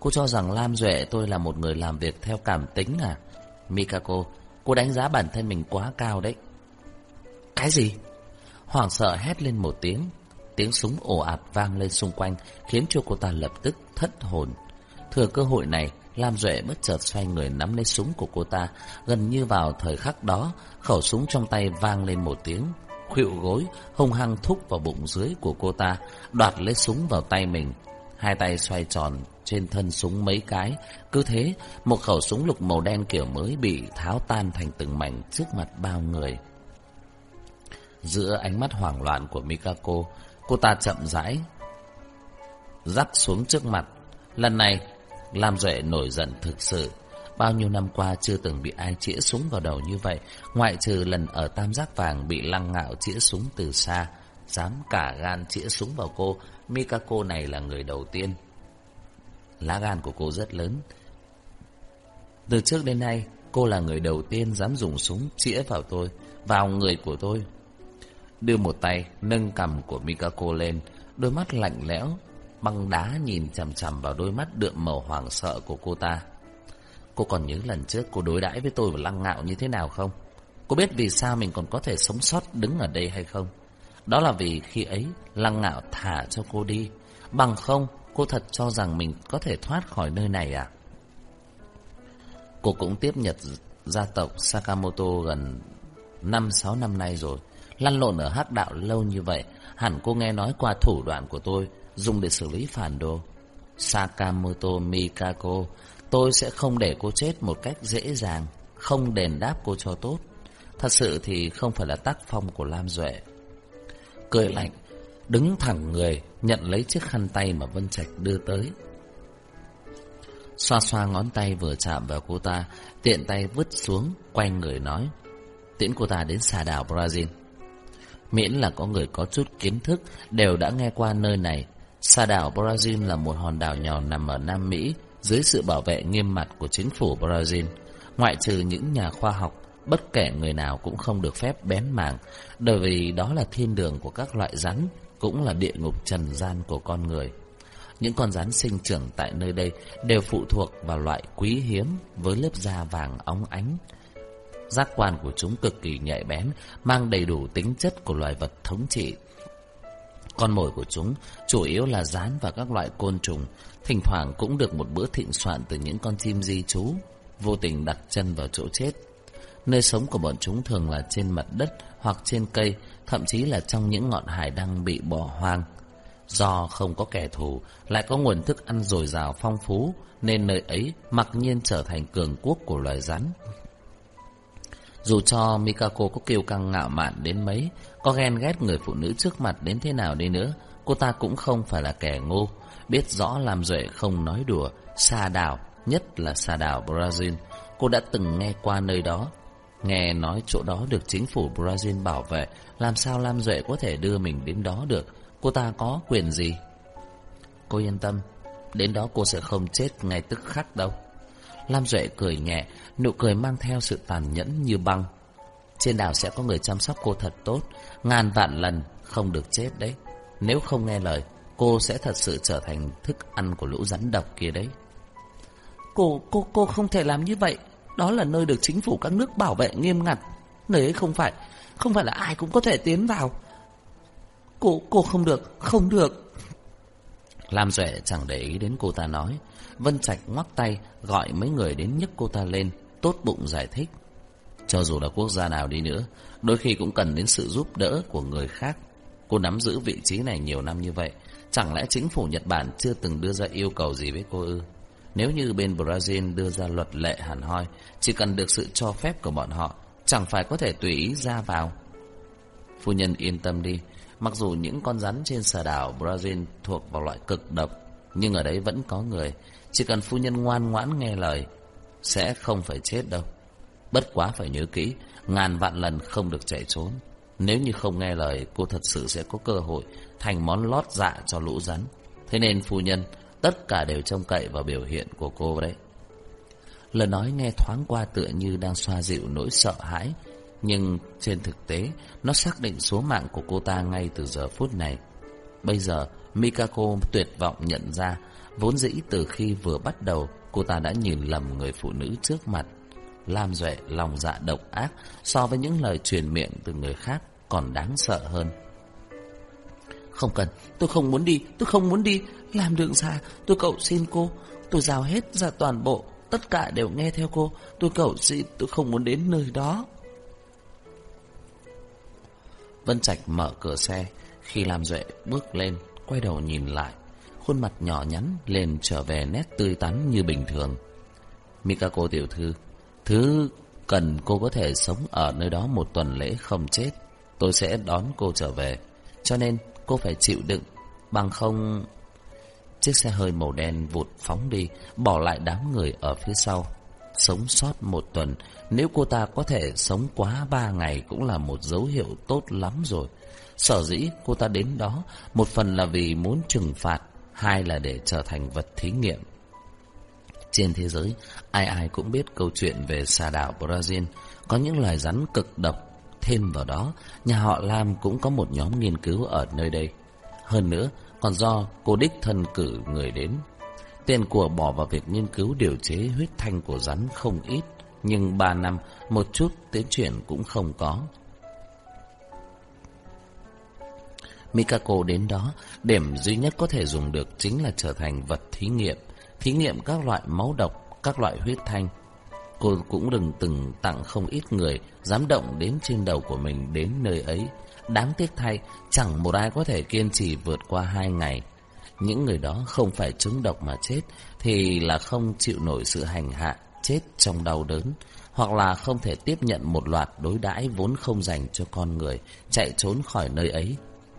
Cô cho rằng Lam Duệ, tôi là một người làm việc theo cảm tính à? Mikako Cô đánh giá bản thân mình quá cao đấy. Cái gì? Hoảng sợ hét lên một tiếng. Tiếng súng ồ ạt vang lên xung quanh, Khiến cho cô ta lập tức thất hồn. Thừa cơ hội này, Lam Duệ bất chợt xoay người nắm lấy súng của cô ta. Gần như vào thời khắc đó, Khẩu súng trong tay vang lên một tiếng, khuỵu gối, hung hăng thúc vào bụng dưới của cô ta, Đoạt lấy súng vào tay mình. Hai tay xoay tròn trên thân súng mấy cái. Cứ thế, Một khẩu súng lục màu đen kiểu mới Bị tháo tan thành từng mảnh trước mặt bao người. Giữa ánh mắt hoảng loạn của Mikako, Cô ta chậm rãi Dắt xuống trước mặt. Lần này, Lam Duệ nổi giận thực sự. Bao nhiêu năm qua chưa từng bị ai chĩa súng vào đầu như vậy, Ngoại trừ lần ở Tam Giác Vàng Bị lăng ngạo chĩa súng từ xa, Dám cả gan chĩa súng vào cô, Mikako này là người đầu tiên. Lá gan của cô rất lớn. Từ trước đến nay, Cô là người đầu tiên dám dùng súng chĩa vào tôi, Vào người của tôi. Đưa một tay nâng cầm của Mikako lên, Đôi mắt lạnh lẽo, Băng đá nhìn chằm chằm vào đôi mắt đượm màu hoảng sợ của cô ta Cô còn nhớ lần trước cô đối đãi với tôi và lăng ngạo như thế nào không? Cô biết vì sao mình còn có thể sống sót, đứng ở đây hay không? Đó là vì khi ấy lăng ngạo thả cho cô đi Bằng không, cô thật cho rằng mình có thể thoát khỏi nơi này à? Cô cũng tiếp nhận gia tộc Sakamoto gần 5-6 năm nay rồi Lăn lộn ở hắc đạo lâu như vậy, Hẳn cô nghe nói qua thủ đoạn của tôi, Dùng để xử lý phản đồ. Sakamoto Mikako, Tôi sẽ không để cô chết một cách dễ dàng, Không đền đáp cô cho tốt. Thật sự thì không phải là tác phong của Lam Duệ. Cười lạnh, Đứng thẳng người, Nhận lấy chiếc khăn tay mà Vân Trạch đưa tới. Xoa xoa ngón tay vừa chạm vào cô ta, Tiện tay vứt xuống, Quay người nói, Tiễn cô ta đến xà đảo Brazil. Miễn là có người có chút kiến thức, Đều đã nghe qua nơi này. Sa đảo Brazil là một hòn đảo nhỏ nằm ở Nam Mỹ, Dưới sự bảo vệ nghiêm mặt của chính phủ Brazil. Ngoại trừ những nhà khoa học, Bất kể người nào cũng không được phép bén mảng, Bởi vì đó là thiên đường của các loại rắn, Cũng là địa ngục trần gian của con người. Những con rắn sinh trưởng tại nơi đây đều phụ thuộc vào loại quý hiếm với lớp da vàng óng ánh. Giác quan của chúng cực kỳ nhạy bén, mang đầy đủ tính chất của loài vật thống trị. Con mồi của chúng chủ yếu là rán và các loại côn trùng, thỉnh thoảng cũng được một bữa thịnh soạn từ những con chim di trú, vô tình đặt chân vào chỗ chết. Nơi sống của bọn chúng thường là trên mặt đất hoặc trên cây, thậm chí là trong những ngọn hải đăng bị bỏ hoang. Do không có kẻ thù, lại có nguồn thức ăn dồi dào phong phú, nên nơi ấy mặc nhiên trở thành cường quốc của loài rắn. Dù cho Mikako có kiêu căng ngạo mạn đến mấy, có ghen ghét người phụ nữ trước mặt đến thế nào đi nữa, cô ta cũng không phải là kẻ ngu, biết rõ làm duệ không nói đùa, xa đảo, nhất là xa đảo Brazil. Cô đã từng nghe qua nơi đó, nghe nói chỗ đó được chính phủ Brazil bảo vệ, làm sao Lam Duệ có thể đưa mình đến đó được, cô ta có quyền gì? Cô yên tâm, đến đó cô sẽ không chết ngay tức khắc đâu. Lam Duệ cười nhẹ, nụ cười mang theo sự tàn nhẫn như băng. Trên đảo sẽ có người chăm sóc cô thật tốt, ngàn vạn lần không được chết đấy. Nếu không nghe lời, cô sẽ thật sự trở thành thức ăn của lũ rắn độc kia đấy. Cô, cô, cô không thể làm như vậy. Đó là nơi được chính phủ các nước bảo vệ nghiêm ngặt. Nơi ấy không phải, không phải là ai cũng có thể tiến vào. Cô, cô không được, không được. Lam Duệ chẳng để ý đến cô ta nói. Vân Trạch ngoắc tay gọi mấy người đến nhấc cô ta lên, tốt bụng giải thích. Cho dù là quốc gia nào đi nữa, đôi khi cũng cần đến sự giúp đỡ của người khác. Cô nắm giữ vị trí này nhiều năm như vậy, chẳng lẽ chính phủ Nhật Bản chưa từng đưa ra yêu cầu gì với cô ư? Nếu như bên Brazil đưa ra luật lệ hẳn hoi, chỉ cần được sự cho phép của bọn họ, chẳng phải có thể tùy ý ra vào. Phu nhân yên tâm đi, mặc dù những con rắn trên xà đảo Brazil thuộc vào loại cực độc, nhưng ở đấy vẫn có người, chỉ cần phu nhân ngoan ngoãn nghe lời sẽ không phải chết đâu. Bất quá phải nhớ kỹ, Ngàn vạn lần không được chạy trốn. Nếu như không nghe lời, Cô thật sự sẽ có cơ hội Thành món lót dạ cho lũ rắn. Thế nên phu nhân, Tất cả đều trông cậy vào biểu hiện của cô đấy. Lời nói nghe thoáng qua tựa như đang xoa dịu nỗi sợ hãi, Nhưng trên thực tế, Nó xác định số mạng của cô ta ngay từ giờ phút này. Bây giờ, Mikako tuyệt vọng nhận ra, Vốn dĩ từ khi vừa bắt đầu Cô ta đã nhìn lầm người phụ nữ trước mặt. Lam Duệ lòng dạ độc ác, So với những lời truyền miệng từ người khác Còn đáng sợ hơn. Không cần, Tôi không muốn đi, Tôi không muốn đi. Làm đường xa, Tôi cậu xin cô. Tôi giao hết ra toàn bộ, Tất cả đều nghe theo cô. Tôi cậu xin, tôi không muốn đến nơi đó. Vân Trạch mở cửa xe. Khi Lam Duệ bước lên, Quay đầu nhìn lại khuôn mặt nhỏ nhắn lên trở về nét tươi tắn như bình thường. Mikako tiểu thư, thứ cần cô có thể sống ở nơi đó một tuần lễ không chết, tôi sẽ đón cô trở về. Cho nên cô phải chịu đựng, bằng không... Chiếc xe hơi màu đen vụt phóng đi, bỏ lại đám người ở phía sau. Sống sót một tuần, nếu cô ta có thể sống quá ba ngày cũng là một dấu hiệu tốt lắm rồi. Sở dĩ cô ta đến đó, một phần là vì muốn trừng phạt hai là để trở thành vật thí nghiệm. Trên thế giới, ai ai cũng biết câu chuyện về xà đảo Brazil, có những loài rắn cực độc. Thêm vào đó, nhà họ Lam cũng có một nhóm nghiên cứu ở nơi đây. Hơn nữa, còn do cô đích thân cử người đến. Tiền của bỏ vào việc nghiên cứu điều chế huyết thanh của rắn không ít, nhưng ba năm một chút tiến triển cũng không có. Mikako đến đó, điểm duy nhất có thể dùng được chính là trở thành vật thí nghiệm, thí nghiệm các loại máu độc, các loại huyết thanh. Cô cũng đừng từng tặng không ít người dám động đến trên đầu của mình đến nơi ấy. Đáng tiếc thay, chẳng một ai có thể kiên trì vượt qua hai ngày. Những người đó không phải trúng độc mà chết, thì là không chịu nổi sự hành hạ, chết trong đau đớn, hoặc là không thể tiếp nhận một loạt đối đãi vốn không dành cho con người, chạy trốn khỏi nơi ấy.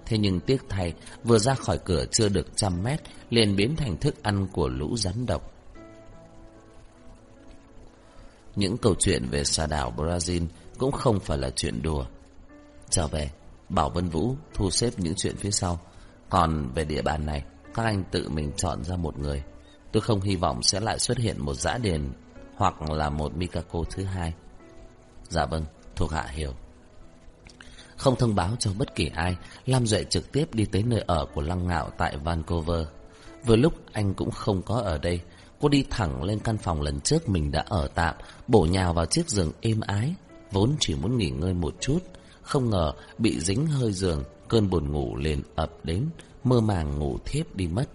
Thế nhưng tiếc thay, vừa ra khỏi cửa chưa được trăm mét, liền biến thành thức ăn của lũ rắn độc. Những câu chuyện về xa đảo Brazil cũng không phải là chuyện đùa. Trở về, Bảo Vân Vũ thu xếp những chuyện phía sau. Còn về địa bàn này, các anh tự mình chọn ra một người. Tôi không hy vọng sẽ lại xuất hiện một giã điền hoặc là một Mikako thứ hai. Dạ vâng, thuộc hạ hiểu. Không thông báo cho bất kỳ ai, Lam Duệ trực tiếp đi tới nơi ở của Lăng Ngạo tại Vancouver. Vừa lúc anh cũng không có ở đây, cô đi thẳng lên căn phòng lần trước mình đã ở tạm, bổ nhào vào chiếc giường êm ái, vốn chỉ muốn nghỉ ngơi một chút. Không ngờ bị dính hơi giường, cơn buồn ngủ liền ập đến, mơ màng ngủ thiếp đi mất.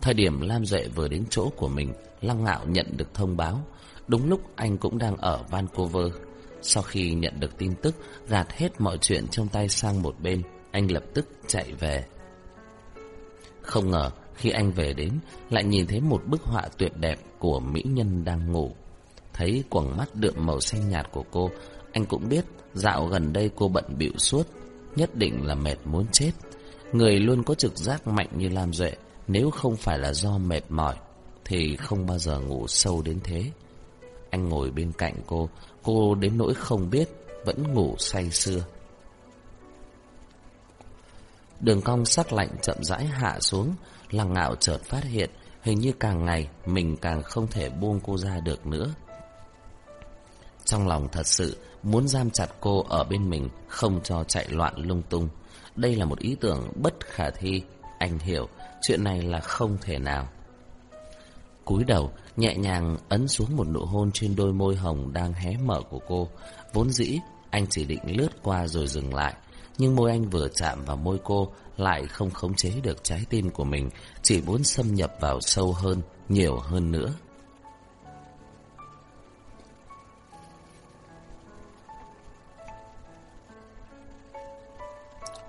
Thời điểm Lam Duệ vừa đến chỗ của mình, Lăng Ngạo nhận được thông báo. Đúng lúc anh cũng đang ở Vancouver. Sau khi nhận được tin tức, gạt hết mọi chuyện trong tay sang một bên, anh lập tức chạy về. Không ngờ, khi anh về đến, lại nhìn thấy một bức họa tuyệt đẹp của mỹ nhân đang ngủ. Thấy quầng mắt đượm màu xanh nhạt của cô, anh cũng biết dạo gần đây cô bận bịu suốt, nhất định là mệt muốn chết. Người luôn có trực giác mạnh như Lam Duệ, nếu không phải là do mệt mỏi, thì không bao giờ ngủ sâu đến thế. Anh ngồi bên cạnh cô, cô đến nỗi không biết, vẫn ngủ say sưa. Đường cong sắc lạnh chậm rãi hạ xuống, lăng ngạo chợt phát hiện, hình như càng ngày mình càng không thể buông cô ra được nữa. Trong lòng thật sự muốn giam chặt cô ở bên mình, không cho chạy loạn lung tung. Đây là một ý tưởng bất khả thi, anh hiểu, chuyện này là không thể nào cúi đầu, nhẹ nhàng ấn xuống một nụ hôn trên đôi môi hồng đang hé mở của cô. Vốn dĩ, anh chỉ định lướt qua rồi dừng lại. Nhưng môi anh vừa chạm vào môi cô lại không khống chế được trái tim của mình, chỉ muốn xâm nhập vào sâu hơn, nhiều hơn nữa.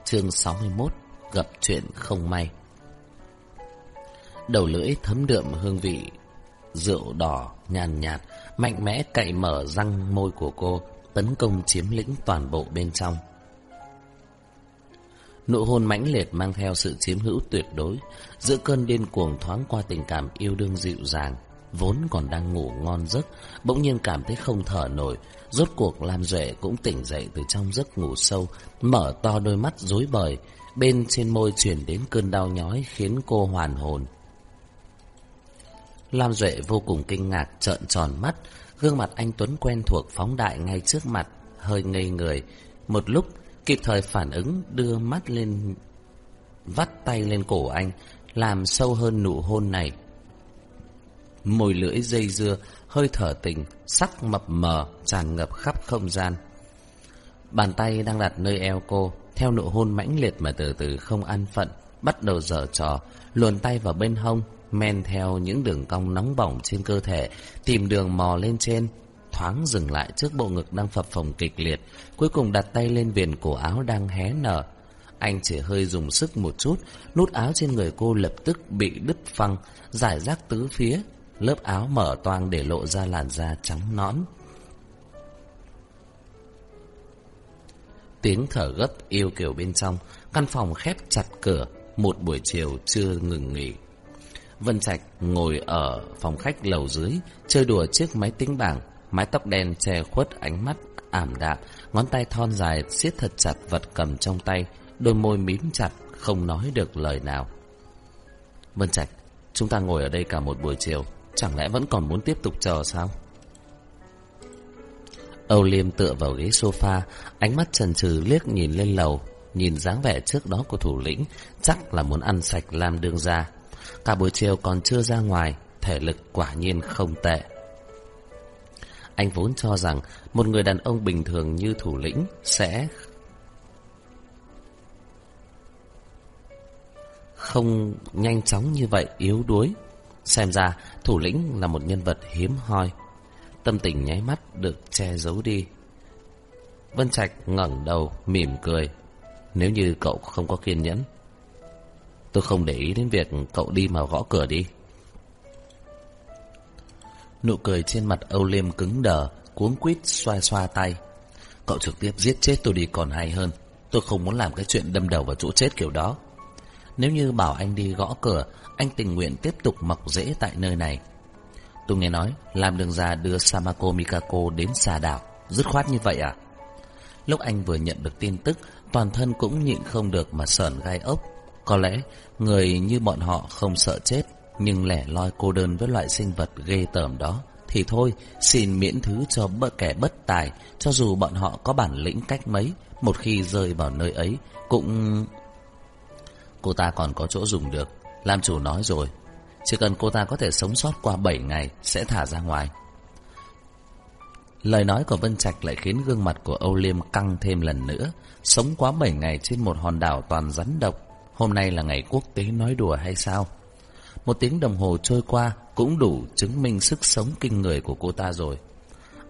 Chương 61 Gặp chuyện không may Đầu lưỡi thấm đượm hương vị, Rượu đỏ nhàn nhạt, Mạnh mẽ cậy mở răng môi của cô, Tấn công chiếm lĩnh toàn bộ bên trong. Nụ hôn mãnh liệt mang theo sự chiếm hữu tuyệt đối Giữa cơn điên cuồng thoáng qua tình cảm yêu đương dịu dàng, Vốn còn đang ngủ ngon giấc, Bỗng nhiên cảm thấy không thở nổi, Rốt cuộc Lam Duệ cũng tỉnh dậy từ trong giấc ngủ sâu, Mở to đôi mắt rối bời, Bên trên môi chuyển đến cơn đau nhói Khiến cô hoàn hồn. Lam Duệ vô cùng kinh ngạc, trợn tròn mắt. Gương mặt anh Tuấn quen thuộc phóng đại ngay trước mặt, Hơi ngây người. Một lúc, kịp thời phản ứng, đưa mắt lên, Vắt tay lên cổ anh, Làm sâu hơn nụ hôn này. Môi lưỡi dây dưa, Hơi thở tình, Sắc mập mờ, tràn ngập khắp không gian. Bàn tay đang đặt nơi eo cô, Theo nụ hôn mãnh liệt mà từ từ không an phận, Bắt đầu dở trò, Luồn tay vào bên hông men theo những đường cong nóng bỏng trên cơ thể, tìm đường mò lên trên, thoáng dừng lại trước bộ ngực đang phập phồng kịch liệt, cuối cùng đặt tay lên viền cổ áo đang hé nở. Anh chỉ hơi dùng sức một chút, nút áo trên người cô lập tức bị đứt phăng, giải rác tứ phía, lớp áo mở toang để lộ ra làn da trắng nõn. Tiếng thở gấp yêu kiều bên trong, căn phòng khép chặt cửa, một buổi chiều chưa ngừng nghỉ. Vân Trạch ngồi ở phòng khách lầu dưới, chơi đùa chiếc máy tính bảng, mái tóc đen che khuất ánh mắt ảm đạm, ngón tay thon dài siết thật chặt vật cầm trong tay, đôi môi mím chặt, không nói được lời nào. Vân Trạch, chúng ta ngồi ở đây cả một buổi chiều, chẳng lẽ vẫn còn muốn tiếp tục chờ sao? Âu Liêm tựa vào ghế sofa, ánh mắt trần trừ liếc nhìn lên lầu, nhìn dáng vẻ trước đó của thủ lĩnh, chắc là muốn ăn sạch làm đường ra. Cả buổi chiều còn chưa ra ngoài, thể lực quả nhiên không tệ. Anh vốn cho rằng một người đàn ông bình thường như thủ lĩnh sẽ không nhanh chóng như vậy yếu đuối. Xem ra thủ lĩnh là một nhân vật hiếm hoi. Tâm tình nháy mắt được che giấu đi. Vân Trạch ngẩng đầu mỉm cười. Nếu như cậu không có kiên nhẫn, tôi không để ý đến việc cậu đi mà gõ cửa đi. Nụ cười trên mặt Âu Liêm cứng đờ, cuống quýt xoa xoa tay. Cậu trực tiếp giết chết tôi đi còn hay hơn. Tôi không muốn làm cái chuyện đâm đầu vào chỗ chết kiểu đó. Nếu như bảo anh đi gõ cửa, anh tình nguyện tiếp tục mọc rễ tại nơi này. Tôi nghe nói, làm đường ra đưa Samako Mikako đến xà đảo. Dứt khoát như vậy à? Lúc anh vừa nhận được tin tức, toàn thân cũng nhịn không được mà sờn gai ốc. Có lẽ, người như bọn họ không sợ chết, nhưng lẻ loi cô đơn với loại sinh vật ghê tởm đó. Thì thôi, xin miễn thứ cho bất kẻ bất tài, cho dù bọn họ có bản lĩnh cách mấy, một khi rơi vào nơi ấy, cũng... Cô ta còn có chỗ dùng được, Lam chủ nói rồi. Chỉ cần cô ta có thể sống sót qua 7 ngày, sẽ thả ra ngoài. Lời nói của Vân Trạch lại khiến gương mặt của Âu Liêm căng thêm lần nữa. Sống quá 7 ngày trên một hòn đảo toàn rắn độc. Hôm nay là ngày quốc tế nói đùa hay sao? Một tiếng đồng hồ trôi qua cũng đủ chứng minh sức sống kinh người của cô ta rồi.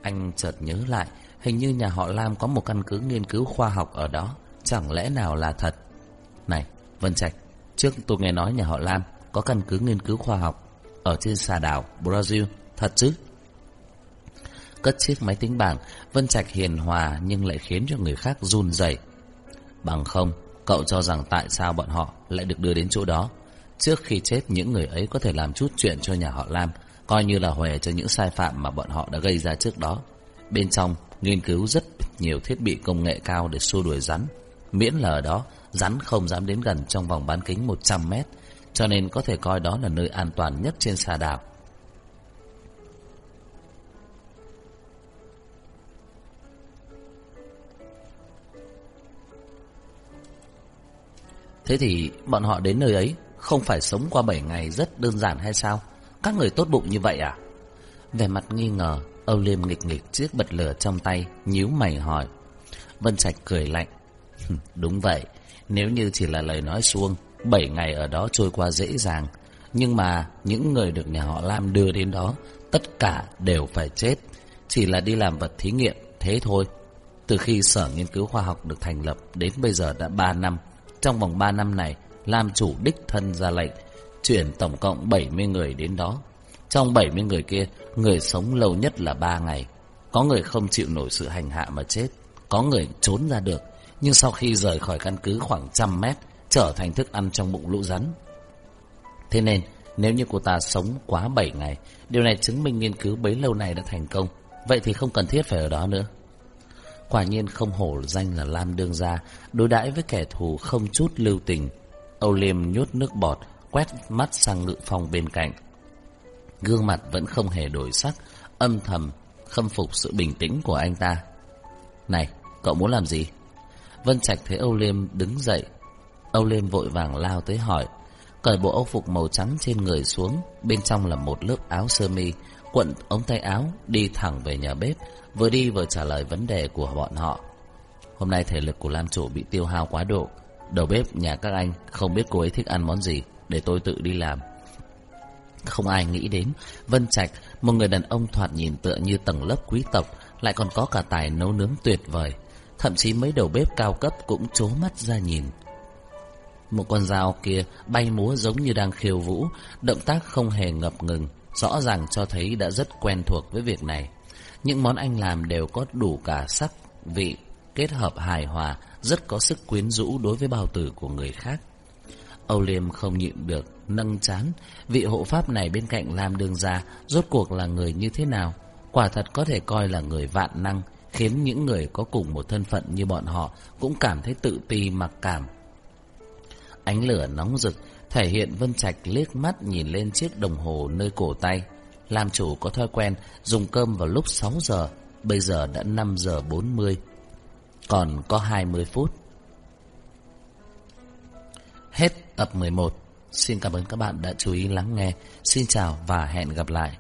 Anh chợt nhớ lại, hình như nhà họ Lam có một căn cứ nghiên cứu khoa học ở đó. Chẳng lẽ nào là thật? Này, Vân Trạch, trước tôi nghe nói nhà họ Lam có căn cứ nghiên cứu khoa học ở trên xà đảo Brazil, thật chứ? Cất chiếc máy tính bảng, Vân Trạch hiền hòa nhưng lại khiến cho người khác run rẩy. Bằng không, cậu cho rằng tại sao bọn họ lại được đưa đến chỗ đó? Trước khi chết, những người ấy có thể làm chút chuyện cho nhà họ Lam, coi như là huề cho những sai phạm mà bọn họ đã gây ra trước đó. Bên trong, nghiên cứu rất nhiều thiết bị công nghệ cao để xua đuổi rắn. Miễn là ở đó, rắn không dám đến gần trong vòng bán kính 100 mét, cho nên có thể coi đó là nơi an toàn nhất trên xà đảo. Thế thì bọn họ đến nơi ấy không phải sống qua 7 ngày rất đơn giản hay sao? Các người tốt bụng như vậy à? Về mặt nghi ngờ, Âu Liêm nghịch nghịch chiếc bật lửa trong tay, nhíu mày hỏi. Vân Trạch cười lạnh. Đúng vậy, nếu như chỉ là lời nói suông, 7 ngày ở đó trôi qua dễ dàng. Nhưng mà những người được nhà họ Lam đưa đến đó, tất cả đều phải chết. Chỉ là đi làm vật thí nghiệm, thế thôi. Từ khi Sở Nghiên cứu Khoa học được thành lập đến bây giờ đã 3 năm. Trong vòng 3 năm này, Lam chủ đích thân ra lệnh, chuyển tổng cộng 70 người đến đó. Trong 70 người kia, người sống lâu nhất là 3 ngày. Có người không chịu nổi sự hành hạ mà chết, có người trốn ra được, nhưng sau khi rời khỏi căn cứ khoảng trăm mét, trở thành thức ăn trong bụng lũ rắn. Thế nên, nếu như cô ta sống quá 7 ngày, điều này chứng minh nghiên cứu bấy lâu này đã thành công, vậy thì không cần thiết phải ở đó nữa. Quả nhiên không hổ danh là Lam Đương Gia, đối đãi với kẻ thù không chút lưu tình. Âu Liêm nhốt nước bọt, quét mắt sang ngự phong bên cạnh. Gương mặt vẫn không hề đổi sắc, âm thầm, khâm phục sự bình tĩnh của anh ta. Này, cậu muốn làm gì? Vân Trạch thấy Âu Liêm đứng dậy. Âu Liêm vội vàng lao tới hỏi. Cởi bộ âu phục màu trắng trên người xuống, bên trong là một lớp áo sơ mi, quận ống tay áo, đi thẳng về nhà bếp, vừa đi vừa trả lời vấn đề của bọn họ. Hôm nay thể lực của Lam chủ bị tiêu hao quá độ, đầu bếp nhà các anh không biết cô ấy thích ăn món gì, để tôi tự đi làm. Không ai nghĩ đến, Vân Trạch, một người đàn ông thoạt nhìn tựa như tầng lớp quý tộc, lại còn có cả tài nấu nướng tuyệt vời. Thậm chí mấy đầu bếp cao cấp cũng chố mắt ra nhìn. Một con dao kia bay múa giống như đang khiêu vũ, động tác không hề ngập ngừng, rõ ràng cho thấy đã rất quen thuộc với việc này. Những món anh làm đều có đủ cả sắc, vị, kết hợp hài hòa, rất có sức quyến rũ đối với bao tử của người khác. Âu Liêm không nhịn được, nâng chán, vị hộ pháp này bên cạnh Lam Đương Gia rốt cuộc là người như thế nào? Quả thật có thể coi là người vạn năng, khiến những người có cùng một thân phận như bọn họ cũng cảm thấy tự ti mặc cảm. Ánh lửa nóng rực, thể hiện Vân Trạch liếc mắt nhìn lên chiếc đồng hồ nơi cổ tay làm chủ có thói quen dùng cơm vào lúc 6 giờ, bây giờ đã 5 giờ 40, còn có 20 phút. Hết tập 11. Xin cảm ơn các bạn đã chú ý lắng nghe. Xin chào và hẹn gặp lại.